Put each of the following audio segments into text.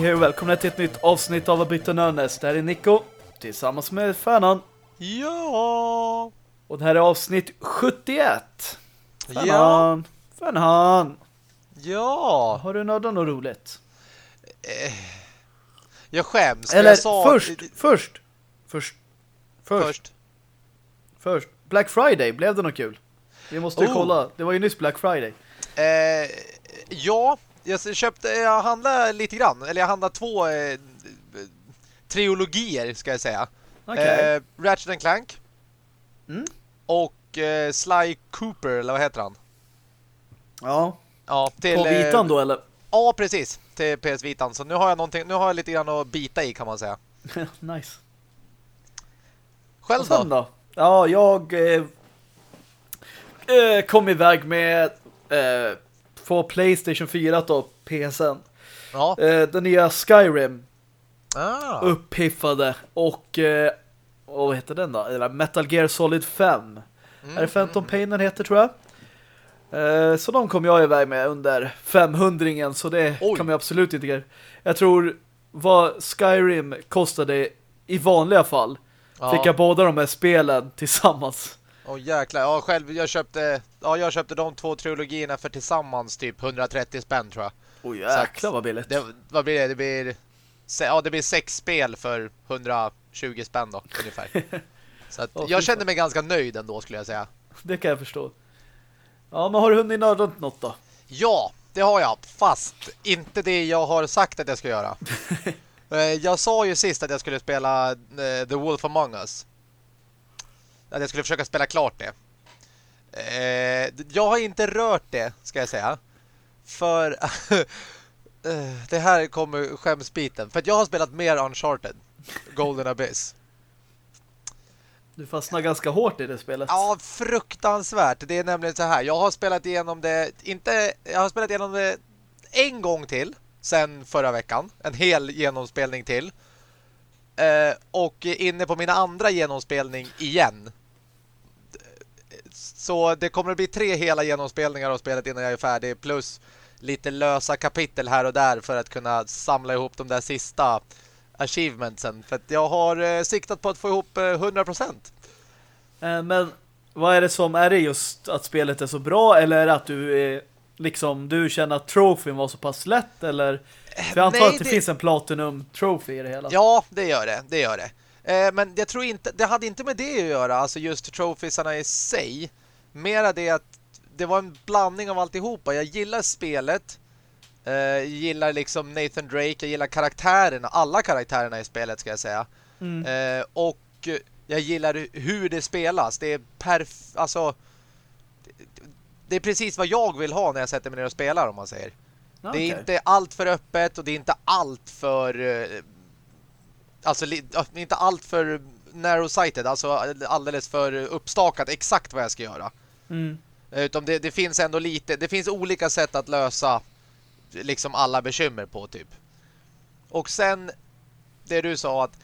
Hej och välkomna till ett nytt avsnitt av Byta Nörnes. Det här är Nico tillsammans med Fanan. Ja. Och det här är avsnitt 71. Ja. Fanan. Fanan. Ja. Har du nördat något roligt? Jag skäms. Eller jag sa, först, först, först, först, Först. först. Black Friday, blev det något kul? Vi måste Oh. kolla. Det var ju nyss Black Friday. Eh, ja, jag köpte, jag handlade lite grann. Eller jag handlade två eh, trilogier ska jag säga. Okej. Eh, Ratchet and Clank. Mm. Och eh, Sly Cooper, eller vad heter han? ja, Ja, till, på eh, vitan då eller? Ja, precis. Till PS Vitan. Så nu har jag någonting, nu har jag lite grann att bita i kan man säga. nice. Själv då? då? Ja, jag eh, eh, kom iväg med eh, på Playstation 4 då, PSN. Ja. Eh, den nya Skyrim Ah. uppiffade och eh, och vad heter den då? Eller Metal Gear Solid 5. Mm, är det Phantom Pain den heter tror jag? Eh, så de kom jag iväg med under 500 så det Oj. kan man absolut inte göra. Jag tror vad Skyrim kostade i vanliga fall Ja. fick jag båda de här spelen tillsammans. Åh jäklar, ja själv jag köpte ja, jag köpte de två trilogierna för tillsammans typ 130 spänn tror jag. Åh Så jäklar vad billigt. Det, vad blir det? Det blir ja, det blir sex spel för 120 spänn då ungefär. Så att jag kände mig ganska nöjd ändå skulle jag säga. Det kan jag förstå. Ja, men har du hunnit nörda något då? Ja, det har jag, fast inte det jag har sagt att jag ska göra. Eh, jag sa ju sist att jag skulle spela eh, The Wolf Among Us. Att jag skulle försöka spela klart det. Eh, jag har inte rört det, ska jag säga. För eh, det här kommer skämsbiten. För att jag har spelat mer Uncharted. Golden Abyss. Du fastnar ganska hårt i det spelet. Ja, fruktansvärt. Det är nämligen så här. Jag har spelat igenom det inte jag har spelat igenom det en gång till sen förra veckan. En hel genomspelning till. Eh, och inne på min andra genomspelning igen. Så det kommer att bli tre hela genomspelningar av spelet innan jag är färdig plus lite lösa kapitel här och där för att kunna samla ihop de där sista achievementsen. För att jag har eh, siktat på att få ihop eh, 100%. Eh, Men vad är det som är det just att spelet är så bra eller är det att du är liksom du känner att trofén var så pass lätt eller för jag antar nej, att det, det- finns en platinum trophy i det hela. Ja, det gör det. Det gör det. Eh, men jag tror inte, det hade inte med det att göra, alltså just trofisarna i sig. Mera det att det var en blandning av alltihopa. Jag gillar spelet. Eh, jag gillar liksom Nathan Drake. Jag gillar karaktärerna, alla karaktärerna i spelet ska jag säga. Mm. Eh, och jag gillar hur det spelas. Det är perf... Alltså... Det är precis vad jag vill ha när jag sätter mig ner och spelar om man säger. Det är inte allt för öppet och det är inte allt för eh, alltså inte allt för narrow-sighted, alltså alldeles för uppstakat exakt vad jag ska göra. Mm. Eh, Utan det, det finns ändå lite, det finns olika sätt att lösa liksom alla bekymmer på typ. Och sen det du sa att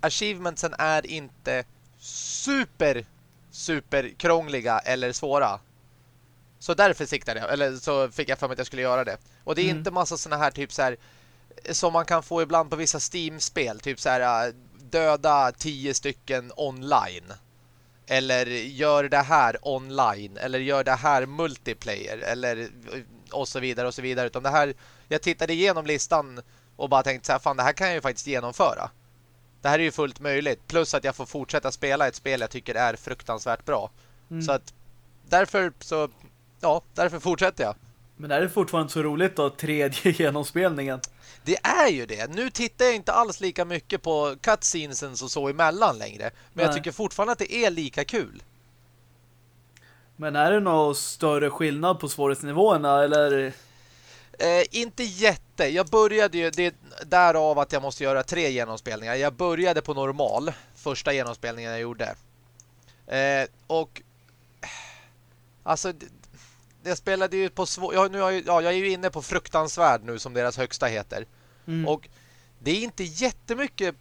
achievementsen är inte super super krångliga eller svåra. Så därför siktade jag, eller så fick jag för mig att jag skulle göra det. Och det är Mm. inte massa såna här typ så här som man kan få ibland på vissa Steam-spel, typ så här äh, döda tio stycken online. Eller gör det här online eller gör det här multiplayer eller och så vidare och så vidare utan det här jag tittade igenom listan och bara tänkte så här fan det här kan jag ju faktiskt genomföra. Det här är ju fullt möjligt plus att jag får fortsätta spela ett spel jag tycker är fruktansvärt bra. Mm. Så att därför så ja, därför fortsätter jag. Men är det fortfarande så roligt då tredje genomspelningen? Det är ju det. Nu tittar jag inte alls lika mycket på cutscenesen och så emellan längre. Men jag Nej. tycker fortfarande att det är lika kul. Men är det någon större skillnad på svårighetsnivåerna eller Eh, inte jätte. Jag började ju, det är därav att jag måste göra tre genomspelningar. Jag började på normal, första genomspelningen jag gjorde. Eh, och alltså jag spelade ju på svår, ja, nu jag, ja, jag är ju inne på fruktansvärd nu som deras högsta heter. Mm. Och det är inte jättemycket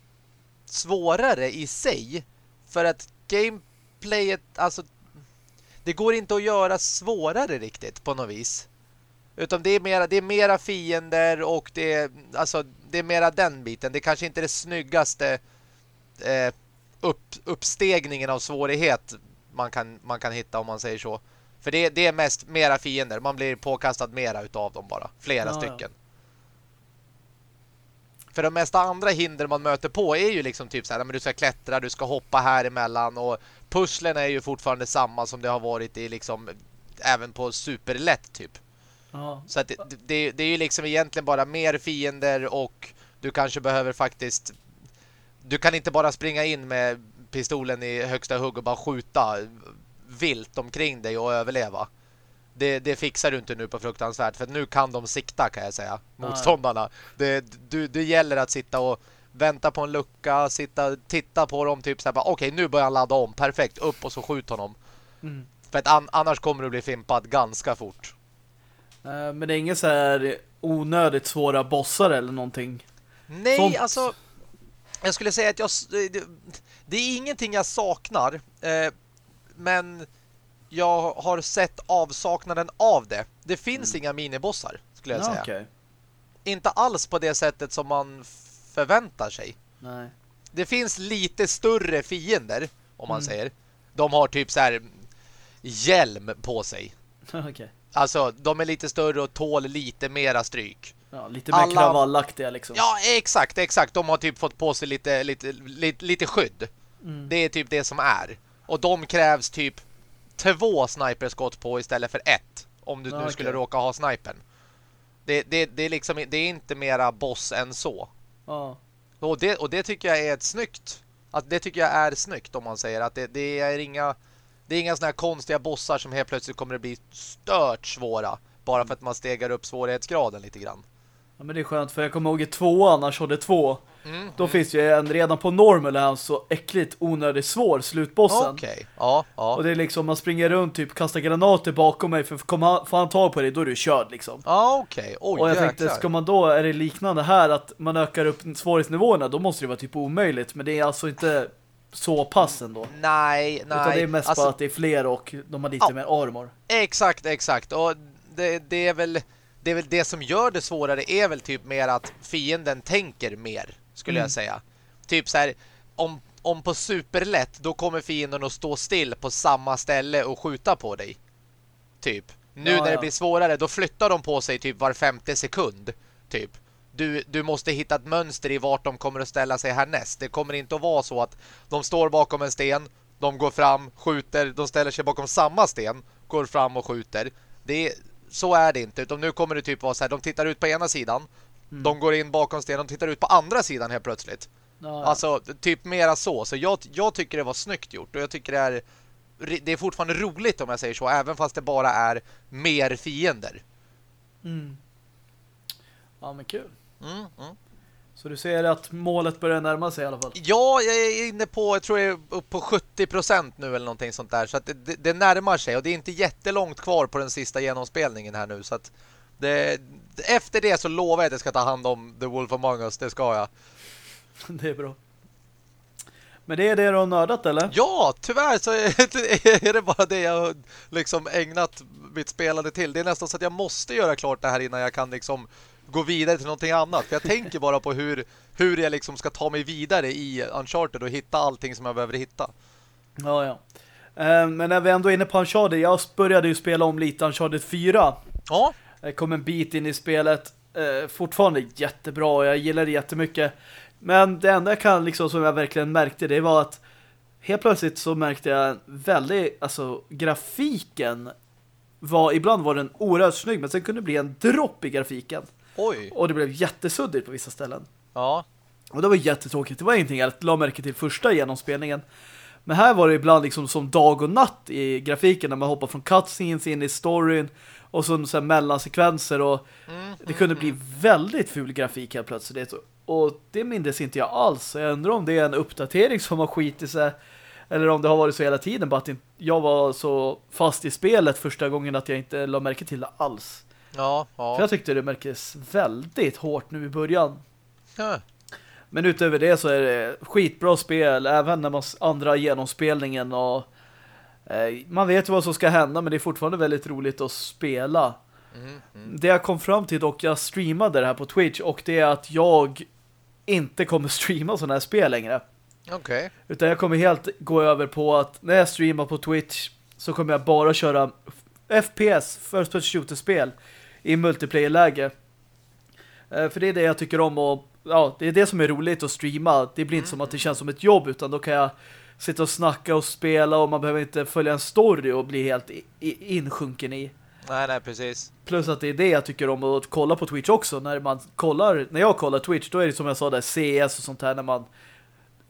svårare i sig för att gameplayet, alltså det går inte att göra svårare riktigt på något vis. Utan det är mera, det är mera fiender och det är, alltså, det är mera den biten. Det är kanske inte det snyggaste eh, upp, uppstegningen av svårighet man kan, man kan hitta om man säger så. För det, det är mest mera fiender. Man blir påkastad mera utav dem bara. Flera ja, stycken. Ja. För de mesta andra hinder man möter på är ju liksom typ så här, men du ska klättra, du ska hoppa här emellan och pusslen är ju fortfarande samma som det har varit i liksom även på superlätt typ. Ja. Så att det, det, det är ju liksom egentligen bara mer fiender och du kanske behöver faktiskt du kan inte bara springa in med pistolen i högsta hugg och bara skjuta vilt omkring dig och överleva. Det, det fixar du inte nu på fruktansvärt för nu kan de sikta kan jag säga motståndarna. Det, du, det gäller att sitta och vänta på en lucka, sitta titta på dem typ så här okej okay, nu börjar han ladda om, perfekt, upp och så skjut honom. Mm. För att an, annars kommer du bli fimpad ganska fort. Uh, men det är inga så här onödigt svåra bossar eller någonting? Nej, Sånt. alltså jag skulle säga att jag det, det är ingenting jag saknar. Eh, men jag har sett avsaknaden av det. Det finns mm. inga minibossar, skulle jag ja, säga. Okay. Inte alls på det sättet som man förväntar sig. Nej. Det finns lite större fiender, om man mm. säger. De har typ så här hjälm på sig. okay. Alltså, de är lite större och tål lite mera stryk. Ja, lite mer Alla... kravallaktiga liksom. Ja, exakt, exakt. De har typ fått på sig lite, lite, lite, lite skydd. Mm. Det är typ det som är. Och de krävs typ två sniperskott på istället för ett. Om du nu okay. skulle råka ha snipern. Det, det, det, är liksom, det är inte mera boss än så. Ja. Och, det, och det tycker jag är ett snyggt. Att det tycker jag är snyggt om man säger att det, det är inga det är inga såna här konstiga bossar som helt plötsligt kommer att bli stört svåra bara för att man stegar upp svårighetsgraden lite grann. Ja, men det är skönt för jag kommer ihåg i tvåan, annars det två. Mm, Då mm. finns ju en redan på normal han så äckligt onödigt svår slutbossen. Okej, okay. ja, ja. Och det är liksom, man springer runt typ kastar granater bakom mig för kommer får han tag på dig, då är du körd liksom. Ja, okej. Okay. och jag jäklar. tänkte, ska man då, är det liknande här att man ökar upp svårighetsnivåerna, då måste det vara typ omöjligt. Men det är alltså inte så pass ändå. Nej, nej. Utan det är mest alltså, bara att det är fler och de har lite ja, mer armor. Exakt, exakt. Och det, det är väl det är väl det som gör det svårare är väl typ mer att fienden tänker mer, skulle mm. jag säga. Typ så här, om, om på superlätt, då kommer fienden att stå still på samma ställe och skjuta på dig. Typ. Nu ja, när det blir svårare, då flyttar de på sig typ var femte sekund. Typ. Du, du måste hitta ett mönster i vart de kommer att ställa sig härnäst. Det kommer inte att vara så att de står bakom en sten, de går fram, skjuter, de ställer sig bakom samma sten, går fram och skjuter. Det är så är det inte. Utan nu kommer det typ vara så här, de tittar ut på ena sidan. Mm. De går in bakom stenen, de tittar ut på andra sidan helt plötsligt. Ja, ja. Alltså, typ mera så. Så jag, jag tycker det var snyggt gjort. Och jag tycker det är, det är fortfarande roligt om jag säger så. Även fast det bara är mer fiender. Mm. Ja, men kul. Mm, mm. Så du ser att målet börjar närma sig i alla fall? Ja, jag är inne på, jag tror jag är upp på 70% nu eller någonting sånt där. Så att det, det, närmar sig och det är inte jättelångt kvar på den sista genomspelningen här nu. Så att det, efter det så lovar jag att jag ska ta hand om The Wolf Among Us, det ska jag. Det är bra. Men det är det du har nördat, eller? Ja, tyvärr så är det bara det jag har liksom ägnat mitt spelande till. Det är nästan så att jag måste göra klart det här innan jag kan liksom gå vidare till någonting annat. För jag tänker bara på hur, hur jag liksom ska ta mig vidare i Uncharted och hitta allting som jag behöver hitta. Ja, ja. Eh, men när vi ändå är inne på Uncharted, jag började ju spela om lite Uncharted 4. Ja. Jag kom en bit in i spelet. Eh, fortfarande jättebra och jag gillar det jättemycket. Men det enda jag kan liksom som jag verkligen märkte det var att helt plötsligt så märkte jag väldigt, alltså grafiken var, ibland var den oerhört snygg men sen kunde det bli en dropp i grafiken. Oj. Och det blev jättesuddigt på vissa ställen. Ja. Och det var jättetråkigt. Det var ingenting jag la märke till första genomspelningen. Men här var det ibland liksom som dag och natt i grafiken när man hoppar från cutscenes in i storyn och så, så mellansekvenser och mm, det kunde mm, bli väldigt ful grafik här plötsligt. Och det mindes inte jag alls. Jag undrar om det är en uppdatering som har skitit sig eller om det har varit så hela tiden bara att jag var så fast i spelet första gången att jag inte la märke till det alls. Ja, ja. För jag tyckte det märktes väldigt hårt nu i början. Ja. Men utöver det så är det skitbra spel, även när man andra genomspelningen och eh, man vet vad som ska hända men det är fortfarande väldigt roligt att spela. Mm, mm. Det jag kom fram till dock, jag streamade det här på Twitch och det är att jag inte kommer streama sådana här spel längre. Okej. Utan jag kommer helt gå över på att när jag streamar på Twitch så kommer jag bara köra FPS, First Person Shooter-spel i multiplayer-läge. Eh, För det är det jag tycker om och ja, det är det som är roligt att streama. Det blir inte som att det känns som ett jobb utan då kan jag sitta och snacka och spela och man behöver inte följa en story och bli helt insjunken i. Nej, nej, precis. Plus att det är det jag tycker om att kolla på Twitch också. När man kollar, när jag kollar Twitch, då är det som jag sa där CS och sånt här när man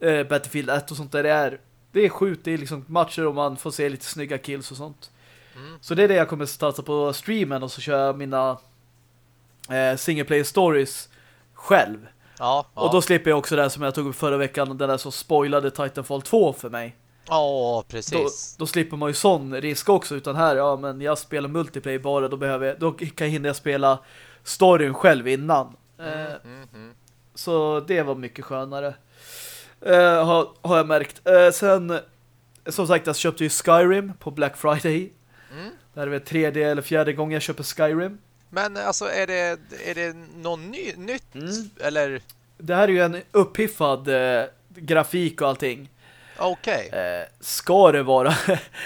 eh, Battlefield 1 och sånt där det är. Det är skjut, det är liksom matcher och man får se lite snygga kills och sånt. Mm. Så det är det jag kommer starta på streamen och så kör jag mina eh, single player stories själv. Ja, ja. Och då slipper jag också det som jag tog upp förra veckan, den där som spoilade Titanfall 2 för mig. Ja, Då, precis. då slipper man ju sån risk också utan här, ja men jag spelar multiplayer bara då behöver jag, då kan jag hinna spela storyn själv innan. Eh, Mm, mm. så det var mycket skönare. Eh, har, har jag märkt. Eh, sen, som sagt, jag köpte ju Skyrim på Black Friday. Mm. Det här är väl tredje eller fjärde gången jag köper Skyrim. Men alltså, är det, är det någon ny, nytt? Mm. Eller, Det här är ju en uppiffad eh, grafik och allting. okej. Eh, ska det vara?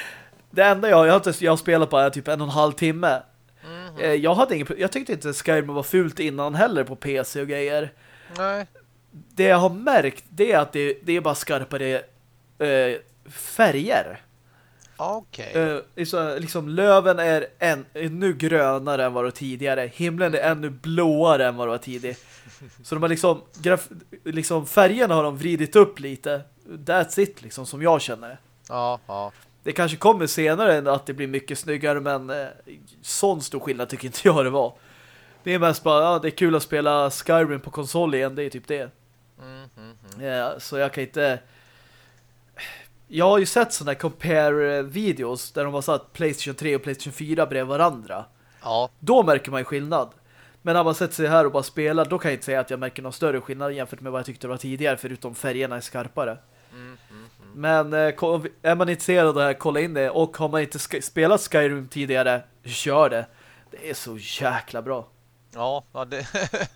det enda jag, jag, har jag har spelat på är typ en och en halv timme. Mhm. Eh, jag, hade ingen, jag tyckte inte Skyrim var fult innan heller på PC och grejer. Nej. Det jag har märkt det är att det, det är bara skarpare eh, färger. Okej. Eh, så, liksom löven är, en, är nu grönare än vad det var tidigare. Himlen är ännu blåare än vad det var tidigare. Så de har liksom, graf, liksom färgerna har de vridit upp lite. That's it liksom som jag känner. Ja, ja. Det kanske kommer senare än att det blir mycket snyggare men eh, sån stor skillnad tycker inte jag det var. Det är mest bara, ja, det är kul att spela Skyrim på konsol igen, det är typ det. Mm, mm, mm. Ja, så jag kan inte... Jag har ju sett sådana compare-videos där de har satt Playstation 3 och Playstation 4 bredvid varandra. Ja, Då märker man ju skillnad. Men när man sätter sig här och bara spelar, då kan jag inte säga att jag märker någon större skillnad jämfört med vad jag tyckte det var tidigare, förutom färgerna är skarpare. mm, mm, mm. Men eh, är man intresserad av det här, kolla in det. Och har man inte spelat Skyrim tidigare, kör det. Det är så jäkla bra. ja, ja det...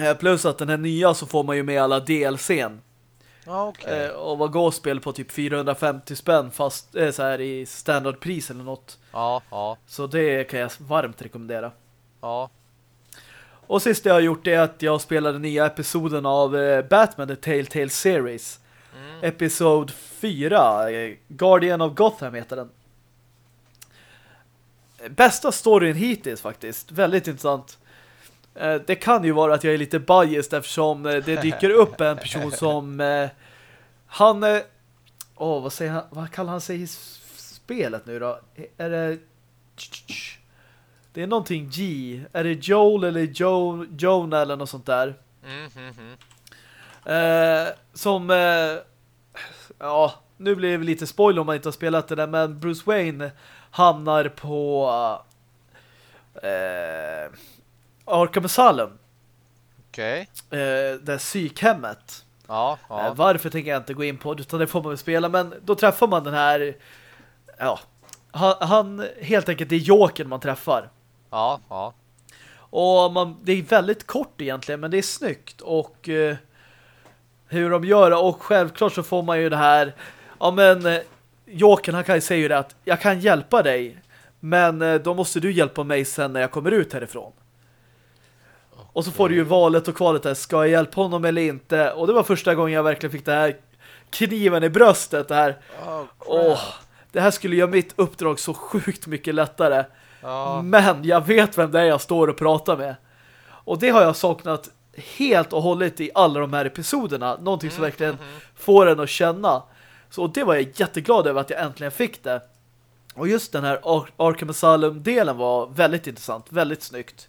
Eh, Plus att den här nya så får man ju med alla DLCn. Ja, okej. Eh, och vad går spel på typ 450 spänn fast eh, så här i standardpris eller något. Ja, ja, Så det kan jag varmt rekommendera. ja. Och sist jag har gjort det är att jag spelade nya episoden av eh, Batman The Telltale Series. Mm. Episod 4, eh, Guardian of Gotham heter den. Bästa storyn hittills faktiskt. Väldigt intressant. Eh, Det kan ju vara att jag är lite biased eftersom eh, det dyker upp en person som eh, han åh vad säger han vad kallar han sig i spelet nu då? Är det det är någonting G. Är det Joel eller Joe, Jonah eller något sånt där? Mm, mm, mm. Eh, som eh, ja, nu blir det lite spoiler om man inte har spelat det där, men Bruce Wayne hamnar på eh, Arkham Asylum Okej. eh, det psykhemmet. Ja, Eh, ja. varför tänker jag inte gå in på utan det får man väl spela, men då träffar man den här ja, han, han helt enkelt det är Jokern man träffar. Ja, ja. Och man, det är väldigt kort egentligen, men det är snyggt. Och eh, hur de gör det. Och självklart så får man ju det här. Ja men eh, Jokern han kan ju säga ju det att jag kan hjälpa dig. Men eh, då måste du hjälpa mig sen när jag kommer ut härifrån. Och så får du ju valet och kvalet där. Ska jag hjälpa honom eller inte? Och det var första gången jag verkligen fick det här kniven i bröstet. Det här. Oh. Åh, det här skulle göra mitt uppdrag så sjukt mycket lättare. Ja. Men jag vet vem det är jag står och pratar med. Och det har jag saknat helt och hållet i alla de här episoderna. Någonting som verkligen får en att känna. Så det var jag jätteglad över att jag äntligen fick det. Och just den här Ar Arkham Asylum-delen var väldigt intressant. Väldigt snyggt.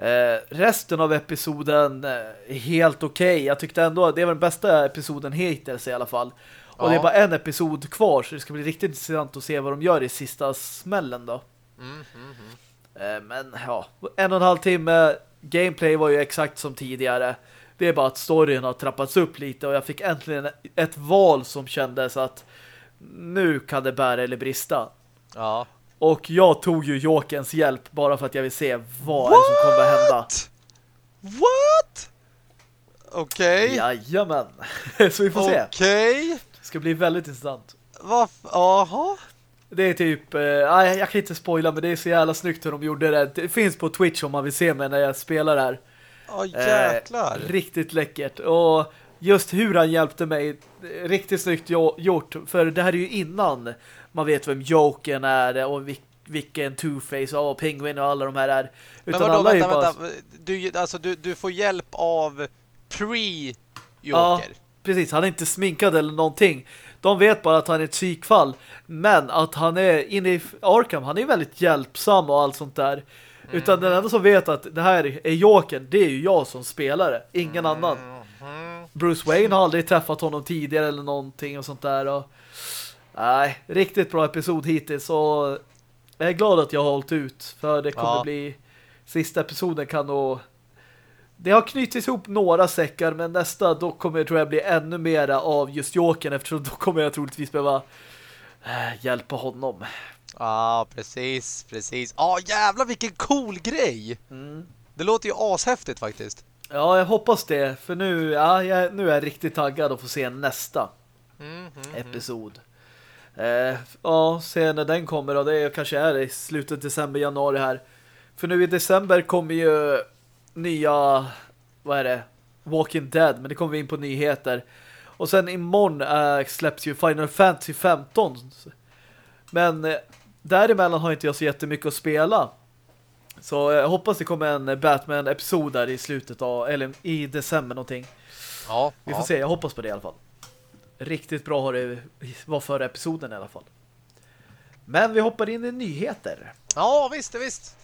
Eh, resten av episoden eh, är helt okej. Jag tyckte ändå det var den bästa episoden hittills i alla fall. Och Ja. det är bara en episod kvar så det ska bli riktigt intressant att se vad de gör i sista smällen då. Mm, mm, mm. Eh, Men ja, en och en halv timme gameplay var ju exakt som tidigare. Det är bara att storyn har trappats upp lite och jag fick äntligen ett val som kändes att nu kan det bära eller brista. Ja. Och jag tog ju Jokens hjälp bara för att jag vill se vad det som kommer att hända. What? Okej. Okay. Jajamän. Så vi får se. Okej. Okay. Det ska bli väldigt intressant. Vad? Aha. Det är typ, eh, jag kan inte spoila men det är så jävla snyggt hur de gjorde det. Det finns på Twitch om man vill se mig när jag spelar här. Åh jäklar. Eh, riktigt läckert. Och just hur han hjälpte mig, riktigt snyggt gjort. För det här är ju innan man vet vem Jokern är och vilken Two-Face och Penguin och alla de här är. Utan men vadå, alla vänta, bara... vänta. Du, alltså, du, du får hjälp av pre-Joker. Ja, precis. Han är inte sminkad eller någonting. De vet bara att han är ett psykfall. Men att han är inne i Arkham, han är väldigt hjälpsam och allt sånt där. Mm. Utan den enda som vet att det här är Jokern, det är ju jag som spelare. Ingen mm. annan. Bruce Wayne har aldrig träffat honom tidigare eller någonting och sånt där. Och, nej, riktigt bra episod hittills. Och jag är glad att jag har hållit ut. För det kommer ja. bli... Sista episoden kan nog det har knutits ihop några säckar men nästa då kommer jag tror jag bli ännu mera av just Jokern eftersom då kommer jag troligtvis behöva äh, hjälpa honom. Ja, ah, precis, precis. Ja, ah, jävlar vilken cool grej! Mm. Det låter ju ashäftigt faktiskt. Ja, jag hoppas det. För nu, ja, jag, nu är jag riktigt taggad att få se nästa mm, mm, mm. episod. Eh, ja, se när den kommer och det kanske är i slutet december, januari här. För nu i december kommer ju nya, vad är det? Walking Dead, men det kommer vi in på nyheter. Och sen imorgon äh, släpps ju Final Fantasy 15. Men äh, däremellan har inte jag så jättemycket att spela. Så jag hoppas det kommer en Batman-episod där i slutet av, eller i december någonting. Ja, Vi får ja. se, jag hoppas på det i alla fall. Riktigt bra har det var förra episoden i alla fall. Men vi hoppar in i nyheter. Ja, visst, visst.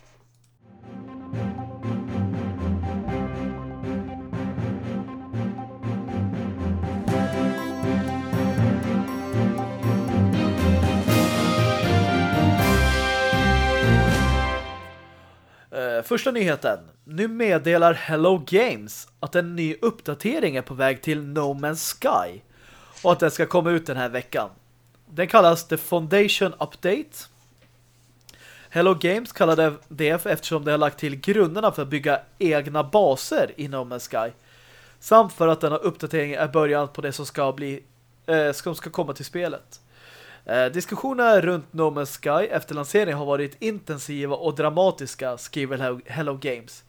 Uh, första nyheten. Nu meddelar Hello Games att en ny uppdatering är på väg till No Man's Sky och att den ska komma ut den här veckan. Den kallas The Foundation Update. Hello Games kallade det eftersom det har lagt till grunderna för att bygga egna baser i No Sky. Samt för att denna uppdatering är början på det som ska bli eh, som ska komma till spelet. Eh, diskussionerna runt No Man's Sky efter lanseringen har varit intensiva och dramatiska, skriver Hello Games.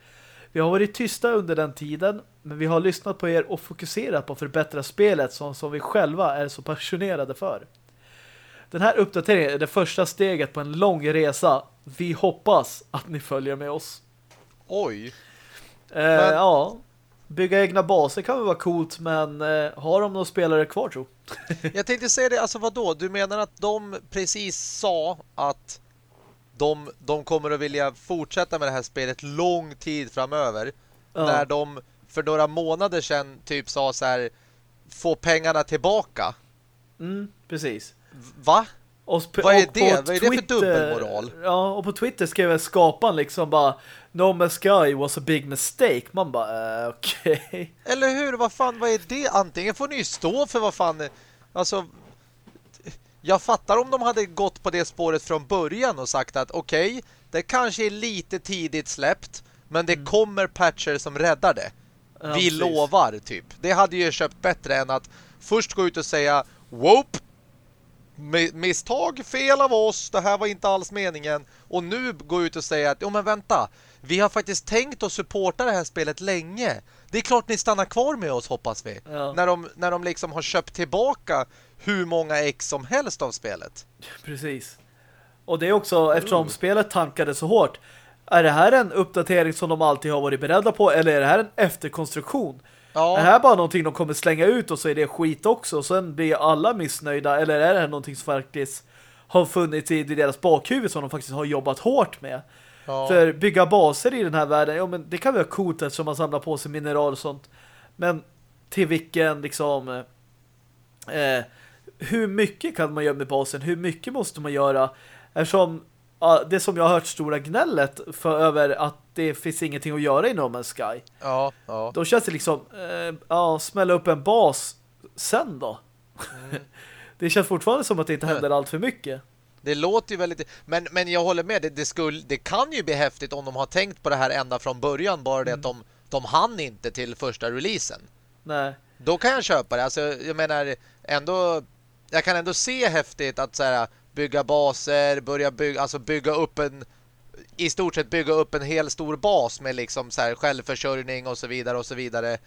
Vi har varit tysta under den tiden, men vi har lyssnat på er och fokuserat på att förbättra spelet som, som vi själva är så passionerade för. Den här uppdateringen är det första steget på en lång resa. Vi hoppas att ni följer med oss. Oj. Eh, men... Ja, bygga egna baser kan väl vara coolt, men eh, har de några spelare kvar, tro? Jag tänkte säga det, alltså vad då? Du menar att de precis sa att de, de kommer att vilja fortsätta med det här spelet lång tid framöver. Ja. När de för några månader sedan typ sa så här få pengarna tillbaka. Mm, precis. Va? Vad är det? Vad är det för dubbelmoral? Ja, och på Twitter skrev skaparen liksom bara No Man's Sky was a big mistake. Man bara, uh, okej. Okay. Eller hur? Vad fan, vad är det? Antingen får ni stå för vad fan... Alltså, jag fattar om de hade gått på det spåret från början och sagt att okej, okay, det kanske är lite tidigt släppt, men det mm. kommer patcher som räddar det. Ja, Vi precis. lovar, typ. Det hade ju köpt bättre än att först gå ut och säga Whoop! Misstag, fel av oss, det här var inte alls meningen. Och nu gå ut och säga att, jo men vänta, vi har faktiskt tänkt att supporta det här spelet länge. Det är klart ni stannar kvar med oss, hoppas vi. Ja. När, de, när de liksom har köpt tillbaka hur många ex som helst av spelet. Precis. Och det är också, eftersom mm. spelet tankade så hårt, är det här en uppdatering som de alltid har varit beredda på eller är det här en efterkonstruktion? Ja. Är det här bara någonting de kommer slänga ut och så är det skit också och sen blir alla missnöjda eller är det här någonting som faktiskt har funnits i deras bakhuvud som de faktiskt har jobbat hårt med? Ja. För bygga baser i den här världen, ja men det kan vara coolt eftersom man samlar på sig mineral och sånt. Men till vilken liksom eh, hur mycket kan man göra med basen? Hur mycket måste man göra? Eftersom ja, det som jag har hört stora gnället för över att det finns ingenting att göra i No Man's Sky. Ja, ja. Då känns det liksom eh, ja, smälla upp en bas sen då. Mm. det känns fortfarande som att det inte händer allt för mycket. Det låter ju väldigt... Men, men jag håller med, det, det, skulle, det kan ju bli häftigt om de har tänkt på det här ända från början. Bara det mm. att de, de hann inte till första releasen. Nej. Då kan jag köpa det. Alltså, jag menar, ändå... Jag kan ändå se häftigt att så här, bygga baser, börja bygga, alltså bygga upp en i stort sett bygga upp en hel stor bas med liksom så här självförsörjning och så vidare och så vidare.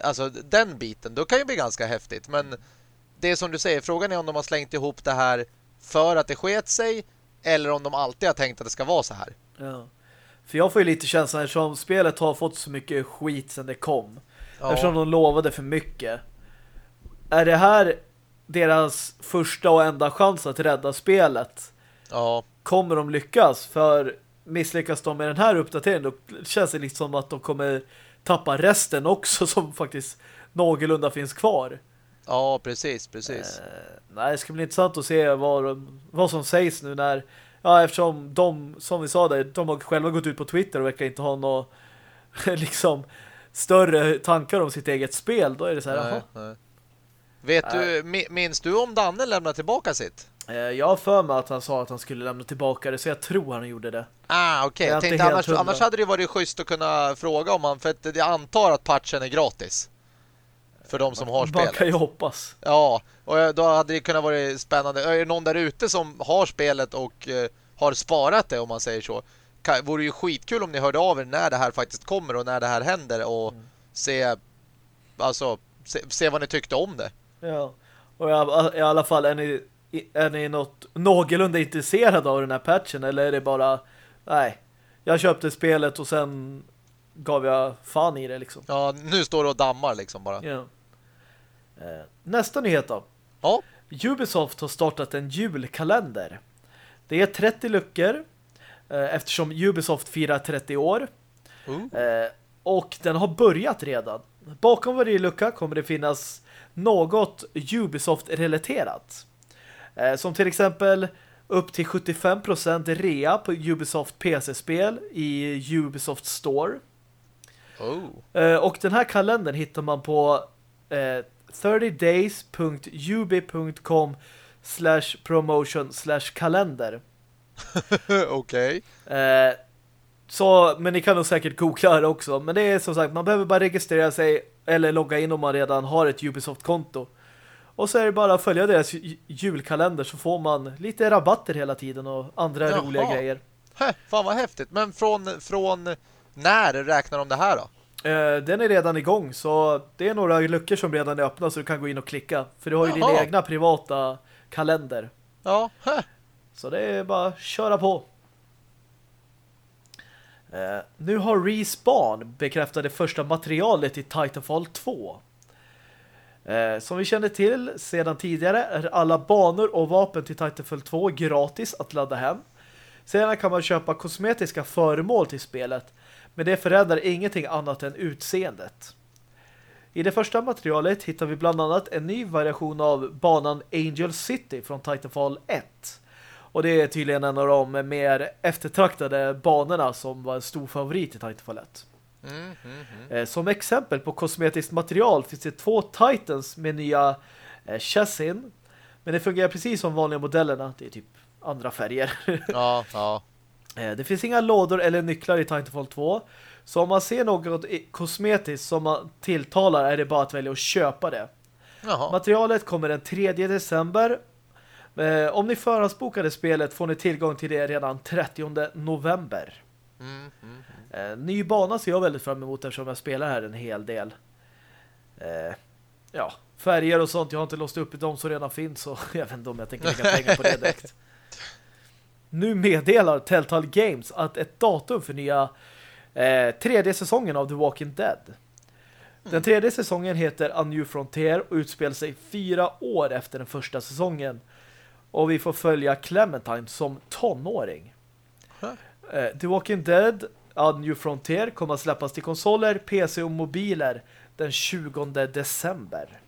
Alltså den biten, då kan ju bli ganska häftigt. Men det som du säger, frågan är om de har slängt ihop det här för att det sket sig eller om de alltid har tänkt att det ska vara så här. Ja. För jag får ju lite känslan eftersom spelet har fått så mycket skit sedan det kom. Ja. Eftersom de lovade för mycket. Är det här deras första och enda chans att rädda spelet? Ja. Kommer de lyckas? För misslyckas de med den här uppdateringen då känns det liksom som att de kommer tappa resten också som faktiskt någorlunda finns kvar. Ja, precis, precis. Eh, nej, det ska bli intressant att se vad, vad som sägs nu när ja, eftersom de, som vi sa där, de har själva gått ut på Twitter och verkar inte ha några liksom större tankar om sitt eget spel, då är det så här, nej, nej. Vet du, minns du om Danne lämnar tillbaka sitt? Eh, jag har för mig att han sa att han skulle lämna tillbaka det, så jag tror han gjorde det. Ah, okej. Okay. annars, annars hade det varit schysst att kunna fråga om han, för att jag antar att patchen är gratis. För de som har spelet. Man kan ju hoppas. Ja, och då hade det kunnat vara spännande. Är det någon där ute som har spelet och uh, har sparat det, om man säger så? Kan, vore ju skitkul om ni hörde av er när det här faktiskt kommer och när det här händer och mm. se, alltså, se, se vad ni tyckte om det. Ja, och i alla fall är ni är ni något någorlunda intresserade av den här patchen eller är det bara nej, jag köpte spelet och sen gav jag fan i det liksom. Ja, nu står det och dammar liksom bara. Ja. Eh, nästa nyhet då. Ja. Ubisoft har startat en julkalender. Det är 30 luckor eh, eftersom Ubisoft firar 30 år. Eh, och den har börjat redan. Bakom varje lucka kommer det finnas något Ubisoft-relaterat. Som till exempel upp till 75% rea på Ubisoft PC-spel i Ubisoft Store. Oh. Och den här kalendern hittar man på eh, 30days.ubi.com slash promotion slash kalender. Okej. Okay. Eh, så, men ni kan nog säkert googla det också. Men det är som sagt, man behöver bara registrera sig eller logga in om man redan har ett Ubisoft-konto. Och så är det bara att följa deras julkalender så får man lite rabatter hela tiden och andra Jaha. roliga grejer. Hä, fan vad häftigt. Men från, från när räknar de det här då? Eh, den är redan igång så det är några luckor som redan är öppna så du kan gå in och klicka. För du har ju Jaha. din egna privata kalender. Ja, hä. Så det är bara att köra på. Eh, nu har Respawn bekräftat det första materialet i Titanfall 2. Eh, som vi känner till sedan tidigare är alla banor och vapen till Titanfall 2 gratis att ladda hem. Sedan kan man köpa kosmetiska föremål till spelet, men det förändrar ingenting annat än utseendet. I det första materialet hittar vi bland annat en ny variation av banan Angel City från Titanfall 1. Och det är tydligen en av de mer eftertraktade banorna som var en stor favorit i Titanfall 1. Mm, mm, mm. Eh, som exempel på kosmetiskt material finns det två Titans med nya eh, chassin. Men det fungerar precis som vanliga modellerna. Det är typ andra färger. Ja, ja. Eh, det finns inga lådor eller nycklar i Titanfall 2. Så om man ser något kosmetiskt som man tilltalar är det bara att välja att köpa det. Jaha. Materialet kommer den 3 december. Eh, om ni förhandsbokade spelet får ni tillgång till det redan 30 november. Mm, mm, Eh, ny bana ser jag väldigt fram emot eftersom jag spelar här en hel del. Ja, färger och sånt. Jag har inte låst upp de som redan finns så jag vet inte om jag tänker lägga pengar på det direkt. Nu meddelar Telltale Games att ett datum för nya eh, tredje säsongen av The Walking Dead. Den mm. tredje säsongen heter A New Frontier och utspelar sig fyra år efter den första säsongen. Och vi får följa Clementine som tonåring. Huh? Eh, The Walking Dead A New Frontier kommer att släppas till konsoler, PC och mobiler den 20 december.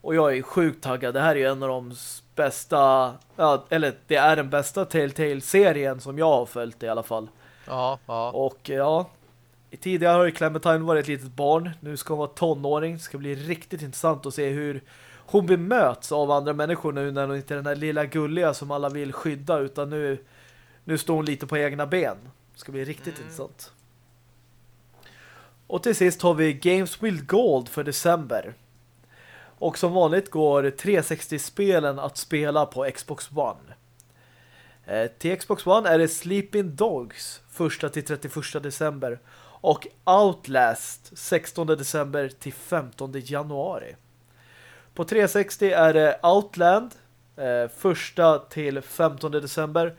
Och jag är sjukt taggad. Det här är ju en av de bästa, ja, eller det är den bästa Telltale-serien som jag har följt i alla fall. Ja, ja. Och ja, tidigare har ju Clementine varit ett litet barn. Nu ska hon vara tonåring. Det ska bli riktigt intressant att se hur hon bemöts av andra människor nu när hon inte är den där lilla gulliga som alla vill skydda utan nu, nu står hon lite på egna ben. Det ska bli riktigt mm. intressant. Och till sist har vi Games with Gold för december. Och som vanligt går 360-spelen att spela på Xbox One. Eh, till Xbox One är det Sleeping Dogs 1 till 31 december och Outlast 16 december till 15 januari. På 360 är det Outland eh, 1 till 15 december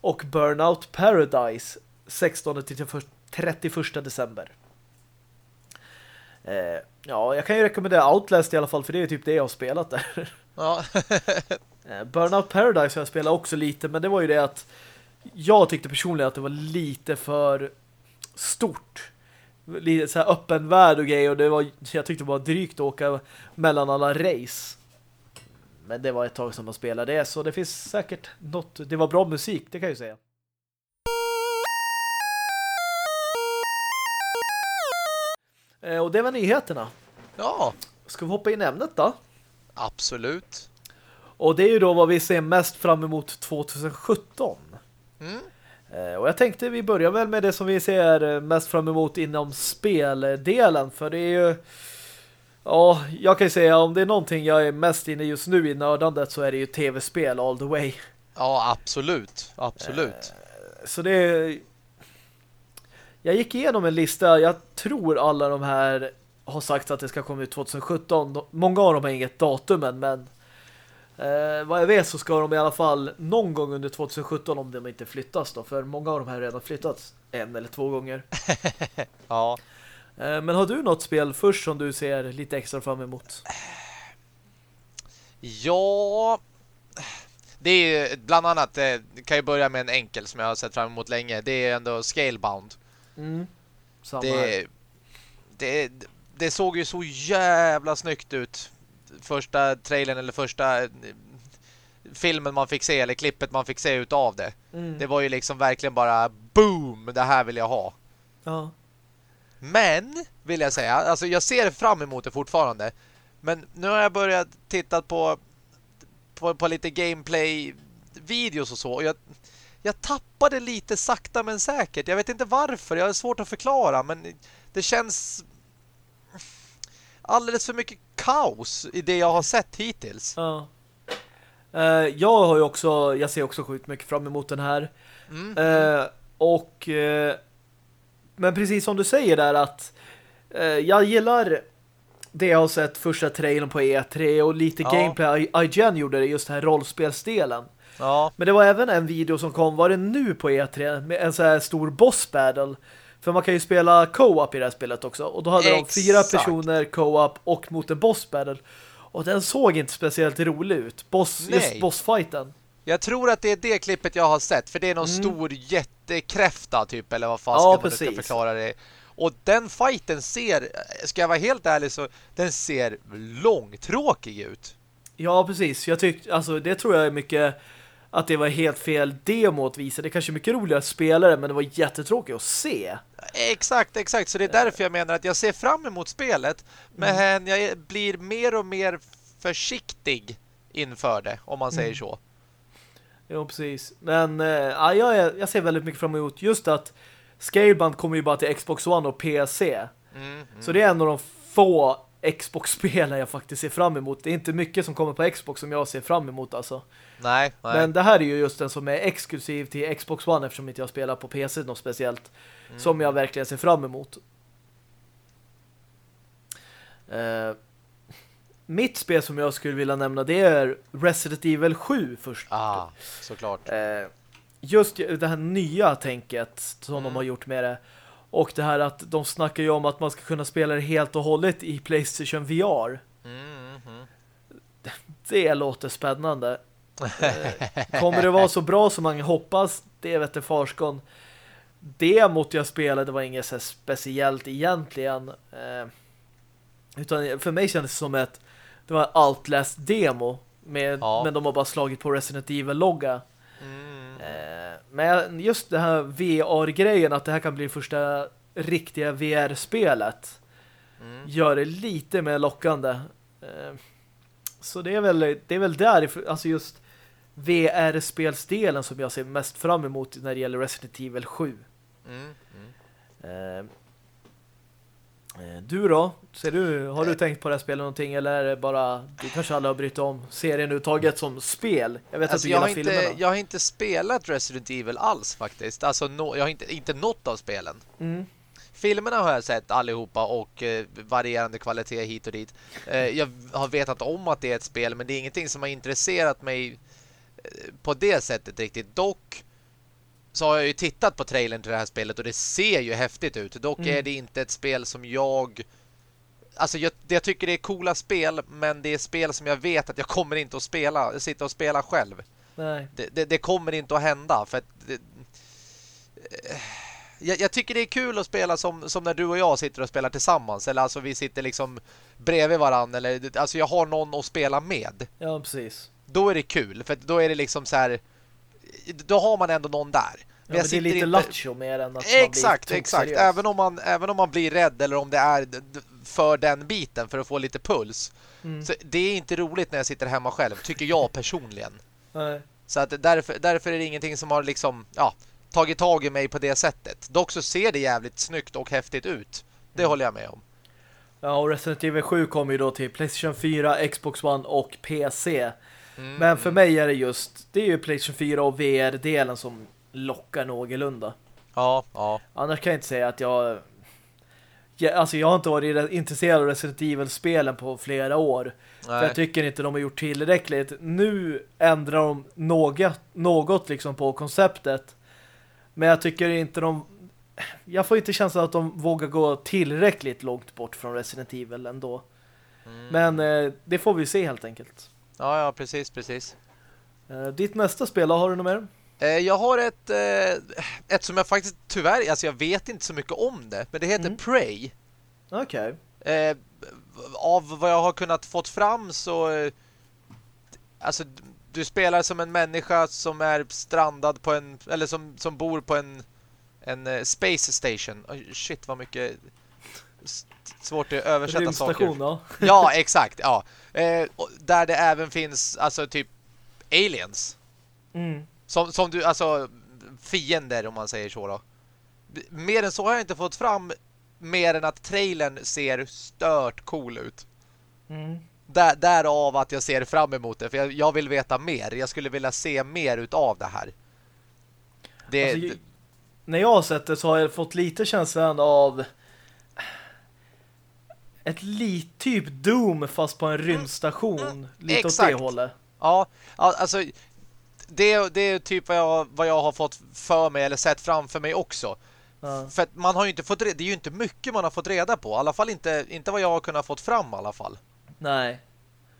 och Burnout Paradise 16 till 31 december. Eh, ja, jag kan ju rekommendera Outlast i alla fall för det är typ det jag har spelat där. Ja. Eh, Burnout Paradise har jag spelat också lite men det var ju det att jag tyckte personligen att det var lite för stort. Lite så här öppen värld och grejer och det var, jag tyckte det var drygt att åka mellan alla race. Men det var ett tag som man spelade det så det finns säkert något, det var bra musik, det kan jag ju säga. Och det var nyheterna. Ja. Ska vi hoppa in i ämnet då? Absolut. Och det är ju då vad vi ser mest fram emot 2017. Mm. Eh, och jag tänkte vi börjar väl med det som vi ser mest fram emot inom speldelen. För det är ju... Ja, jag kan ju säga om det är någonting jag är mest inne just nu i nördandet så är det ju tv-spel all the way. Ja, absolut. Absolut. Eh, så det är... Jag gick igenom en lista. Jag tror alla de här har sagt att det ska komma ut 2017. Många av dem har inget datum än, men Eh, vad jag vet så ska de i alla fall någon gång under 2017 om de inte flyttas då. För många av de här har redan flyttats en eller två gånger. ja. Eh, men har du något spel först som du ser lite extra fram emot? Ja... Det är bland annat, eh, kan jag börja med en enkel som jag har sett fram emot länge. Det är ändå Scalebound. Mm. Det, det, det såg ju så jävla snyggt ut första trailern eller första eh, filmen man fick se eller klippet man fick se utav det. Mm. Det var ju liksom verkligen bara boom, det här vill jag ha. Ja. Men, vill jag säga, alltså jag ser fram emot det fortfarande. Men nu har jag börjat titta på, på, på lite gameplay-videos och så. Och jag, jag tappade lite sakta men säkert. Jag vet inte varför, jag har svårt att förklara. Men det känns alldeles för mycket kaos i det jag har sett hittills. Ja. Uh, jag har ju också, jag ser också sjukt mycket fram emot den här. Mm. Uh, och uh, men precis som du säger där att jag gillar det jag har sett första trailern på E3 och lite ja. gameplay IGN gjorde det just här rollspelsdelen. Ja. Men det var även en video som kom, var det nu på E3 med en så här stor boss battle för man kan ju spela co-op i det här spelet också. Och då hade Exakt. de fyra personer co-op och mot en boss battle. Och den såg inte speciellt rolig ut. Boss, just bossfighten. Jag tror att det är det klippet jag har sett. För det är någon mm. stor jättekräfta typ. Eller vad fan ja, ska man ska förklara det. Och den fighten ser, ska jag vara helt ärlig så, den ser långtråkig ut. Ja, precis. Jag tyckte, alltså det tror jag är mycket att det var helt fel demo att visa. Det är kanske mycket roligare att spela det, men det var jättetråkigt att se. Exakt, exakt. Så det är därför jag menar att jag ser fram emot spelet, men mm. jag blir mer och mer försiktig inför det, om man säger mm. så. Ja, precis. Men äh, jag, jag ser väldigt mycket fram emot just att Scaleband kommer ju bara till Xbox One och PC. Mm, mm. Så det är en av de få Xbox-spelen jag faktiskt ser fram emot. Det är inte mycket som kommer på Xbox som jag ser fram emot alltså. Nej, nej. Men det här är ju just den som är exklusiv till Xbox One eftersom inte jag spelar på PC något speciellt. Mm. Som jag verkligen ser fram emot. Uh, mitt spel som jag skulle vilja nämna det är Resident Evil 7 först. Ah, såklart. Uh, just det här nya tänket som mm. de har gjort med det. Och det här att de snackar ju om att man ska kunna spela det helt och hållet i Playstation VR. Mm, mm. Det låter spännande. Eh, kommer det vara så bra som man hoppas? Det vet det farskon. Det mot jag spelade var inget så speciellt egentligen. Eh, utan för mig kändes det som ett det var Outlast-demo med, ja. men de har bara slagit på Resident Evil-logga. Mm. Men just det här VR-grejen att det här kan bli första riktiga VR-spelet mm. gör det lite mer lockande. Så det är väl, det är väl där, alltså just VR-spelsdelen som jag ser mest fram emot när det gäller Resident Evil 7. Mm, mm. Eh, du då? Ser du, har du tänkt på det här spelet någonting eller är det bara du kanske aldrig har brytt om serien uttaget som spel? Jag vet alltså, att du gillar filmerna. Inte, jag har inte spelat Resident Evil alls faktiskt. Alltså no, jag har inte, inte nått av spelen. Mm. Filmerna har jag sett allihopa och eh, varierande kvalitet hit och dit. Eh, jag har vetat om att det är ett spel men det är ingenting som har intresserat mig eh, på det sättet riktigt. Dock så har jag ju tittat på trailern till det här spelet och det ser ju häftigt ut. Dock mm. är det inte ett spel som jag... Alltså jag, jag, tycker det är coola spel men det är spel som jag vet att jag kommer inte att spela, sitta och spela själv. Nej. Det, det, det kommer inte att hända för att det, jag, jag, tycker det är kul att spela som, som när du och jag sitter och spelar tillsammans eller alltså vi sitter liksom bredvid varandra eller alltså jag har någon att spela med. Ja, precis. Då är det kul för då är det liksom så här då har man ändå någon där. Men, ja, men det är lite inte... lattjo mer än att Exakt, exakt. Även om, man, även om man blir rädd eller om det är för den biten för att få lite puls. Mm. Så det är inte roligt när jag sitter hemma själv, tycker jag personligen. Nej. Så att därför, därför är det ingenting som har liksom, ja, tagit tag i mig på det sättet. Dock så ser det jävligt snyggt och häftigt ut. Det mm. håller jag med om. Ja, och Resident Evil 7 kommer ju då till Playstation 4, Xbox One och PC. Mm. Men för mig är det just det är ju Playstation 4 och VR-delen som lockar någorlunda. Ja, ja. Annars kan jag inte säga att jag jag, alltså jag har inte varit intresserad av Resident Evil-spelen på flera år. Nej. För jag tycker inte de har gjort tillräckligt. Nu ändrar de något, något liksom på konceptet. Men jag tycker inte de... Jag får inte känslan att de vågar gå tillräckligt långt bort från Resident Evil ändå. Mm. Men eh, det får vi se helt enkelt. Ja, ja, precis, precis. Uh, ditt nästa spel, har du något mer? Uh, jag har ett, uh, ett som jag faktiskt tyvärr, alltså jag vet inte så mycket om det, men det heter mm. Prey. Okej. Okay. av vad jag har kunnat fått fram så alltså du spelar som en människa som är strandad på en eller som, som bor på en en space station. Oh, shit vad mycket svårt att översätta saker. Då. Ja, exakt. Ja. Eh, där det även finns alltså typ aliens. Mm. Som, som du, alltså fiender om man säger så då. Mer än så har jag inte fått fram mer än att trailern ser stört cool ut. Mm. Där, därav att jag ser fram emot det. För jag, jag, vill veta mer. Jag skulle vilja se mer utav det här. Det, alltså, när jag har sett det så har jag fått lite känslan av ett lit typ Doom fast på en mm. rymdstation. Mm. Lite Exakt. åt det hållet. Ja, alltså det, det är typ vad jag, vad jag har fått för mig eller sett framför mig också. Ja. För man har ju inte fått det är ju inte mycket man har fått reda på. I alla fall inte, inte vad jag har kunnat fått fram i alla fall. Nej.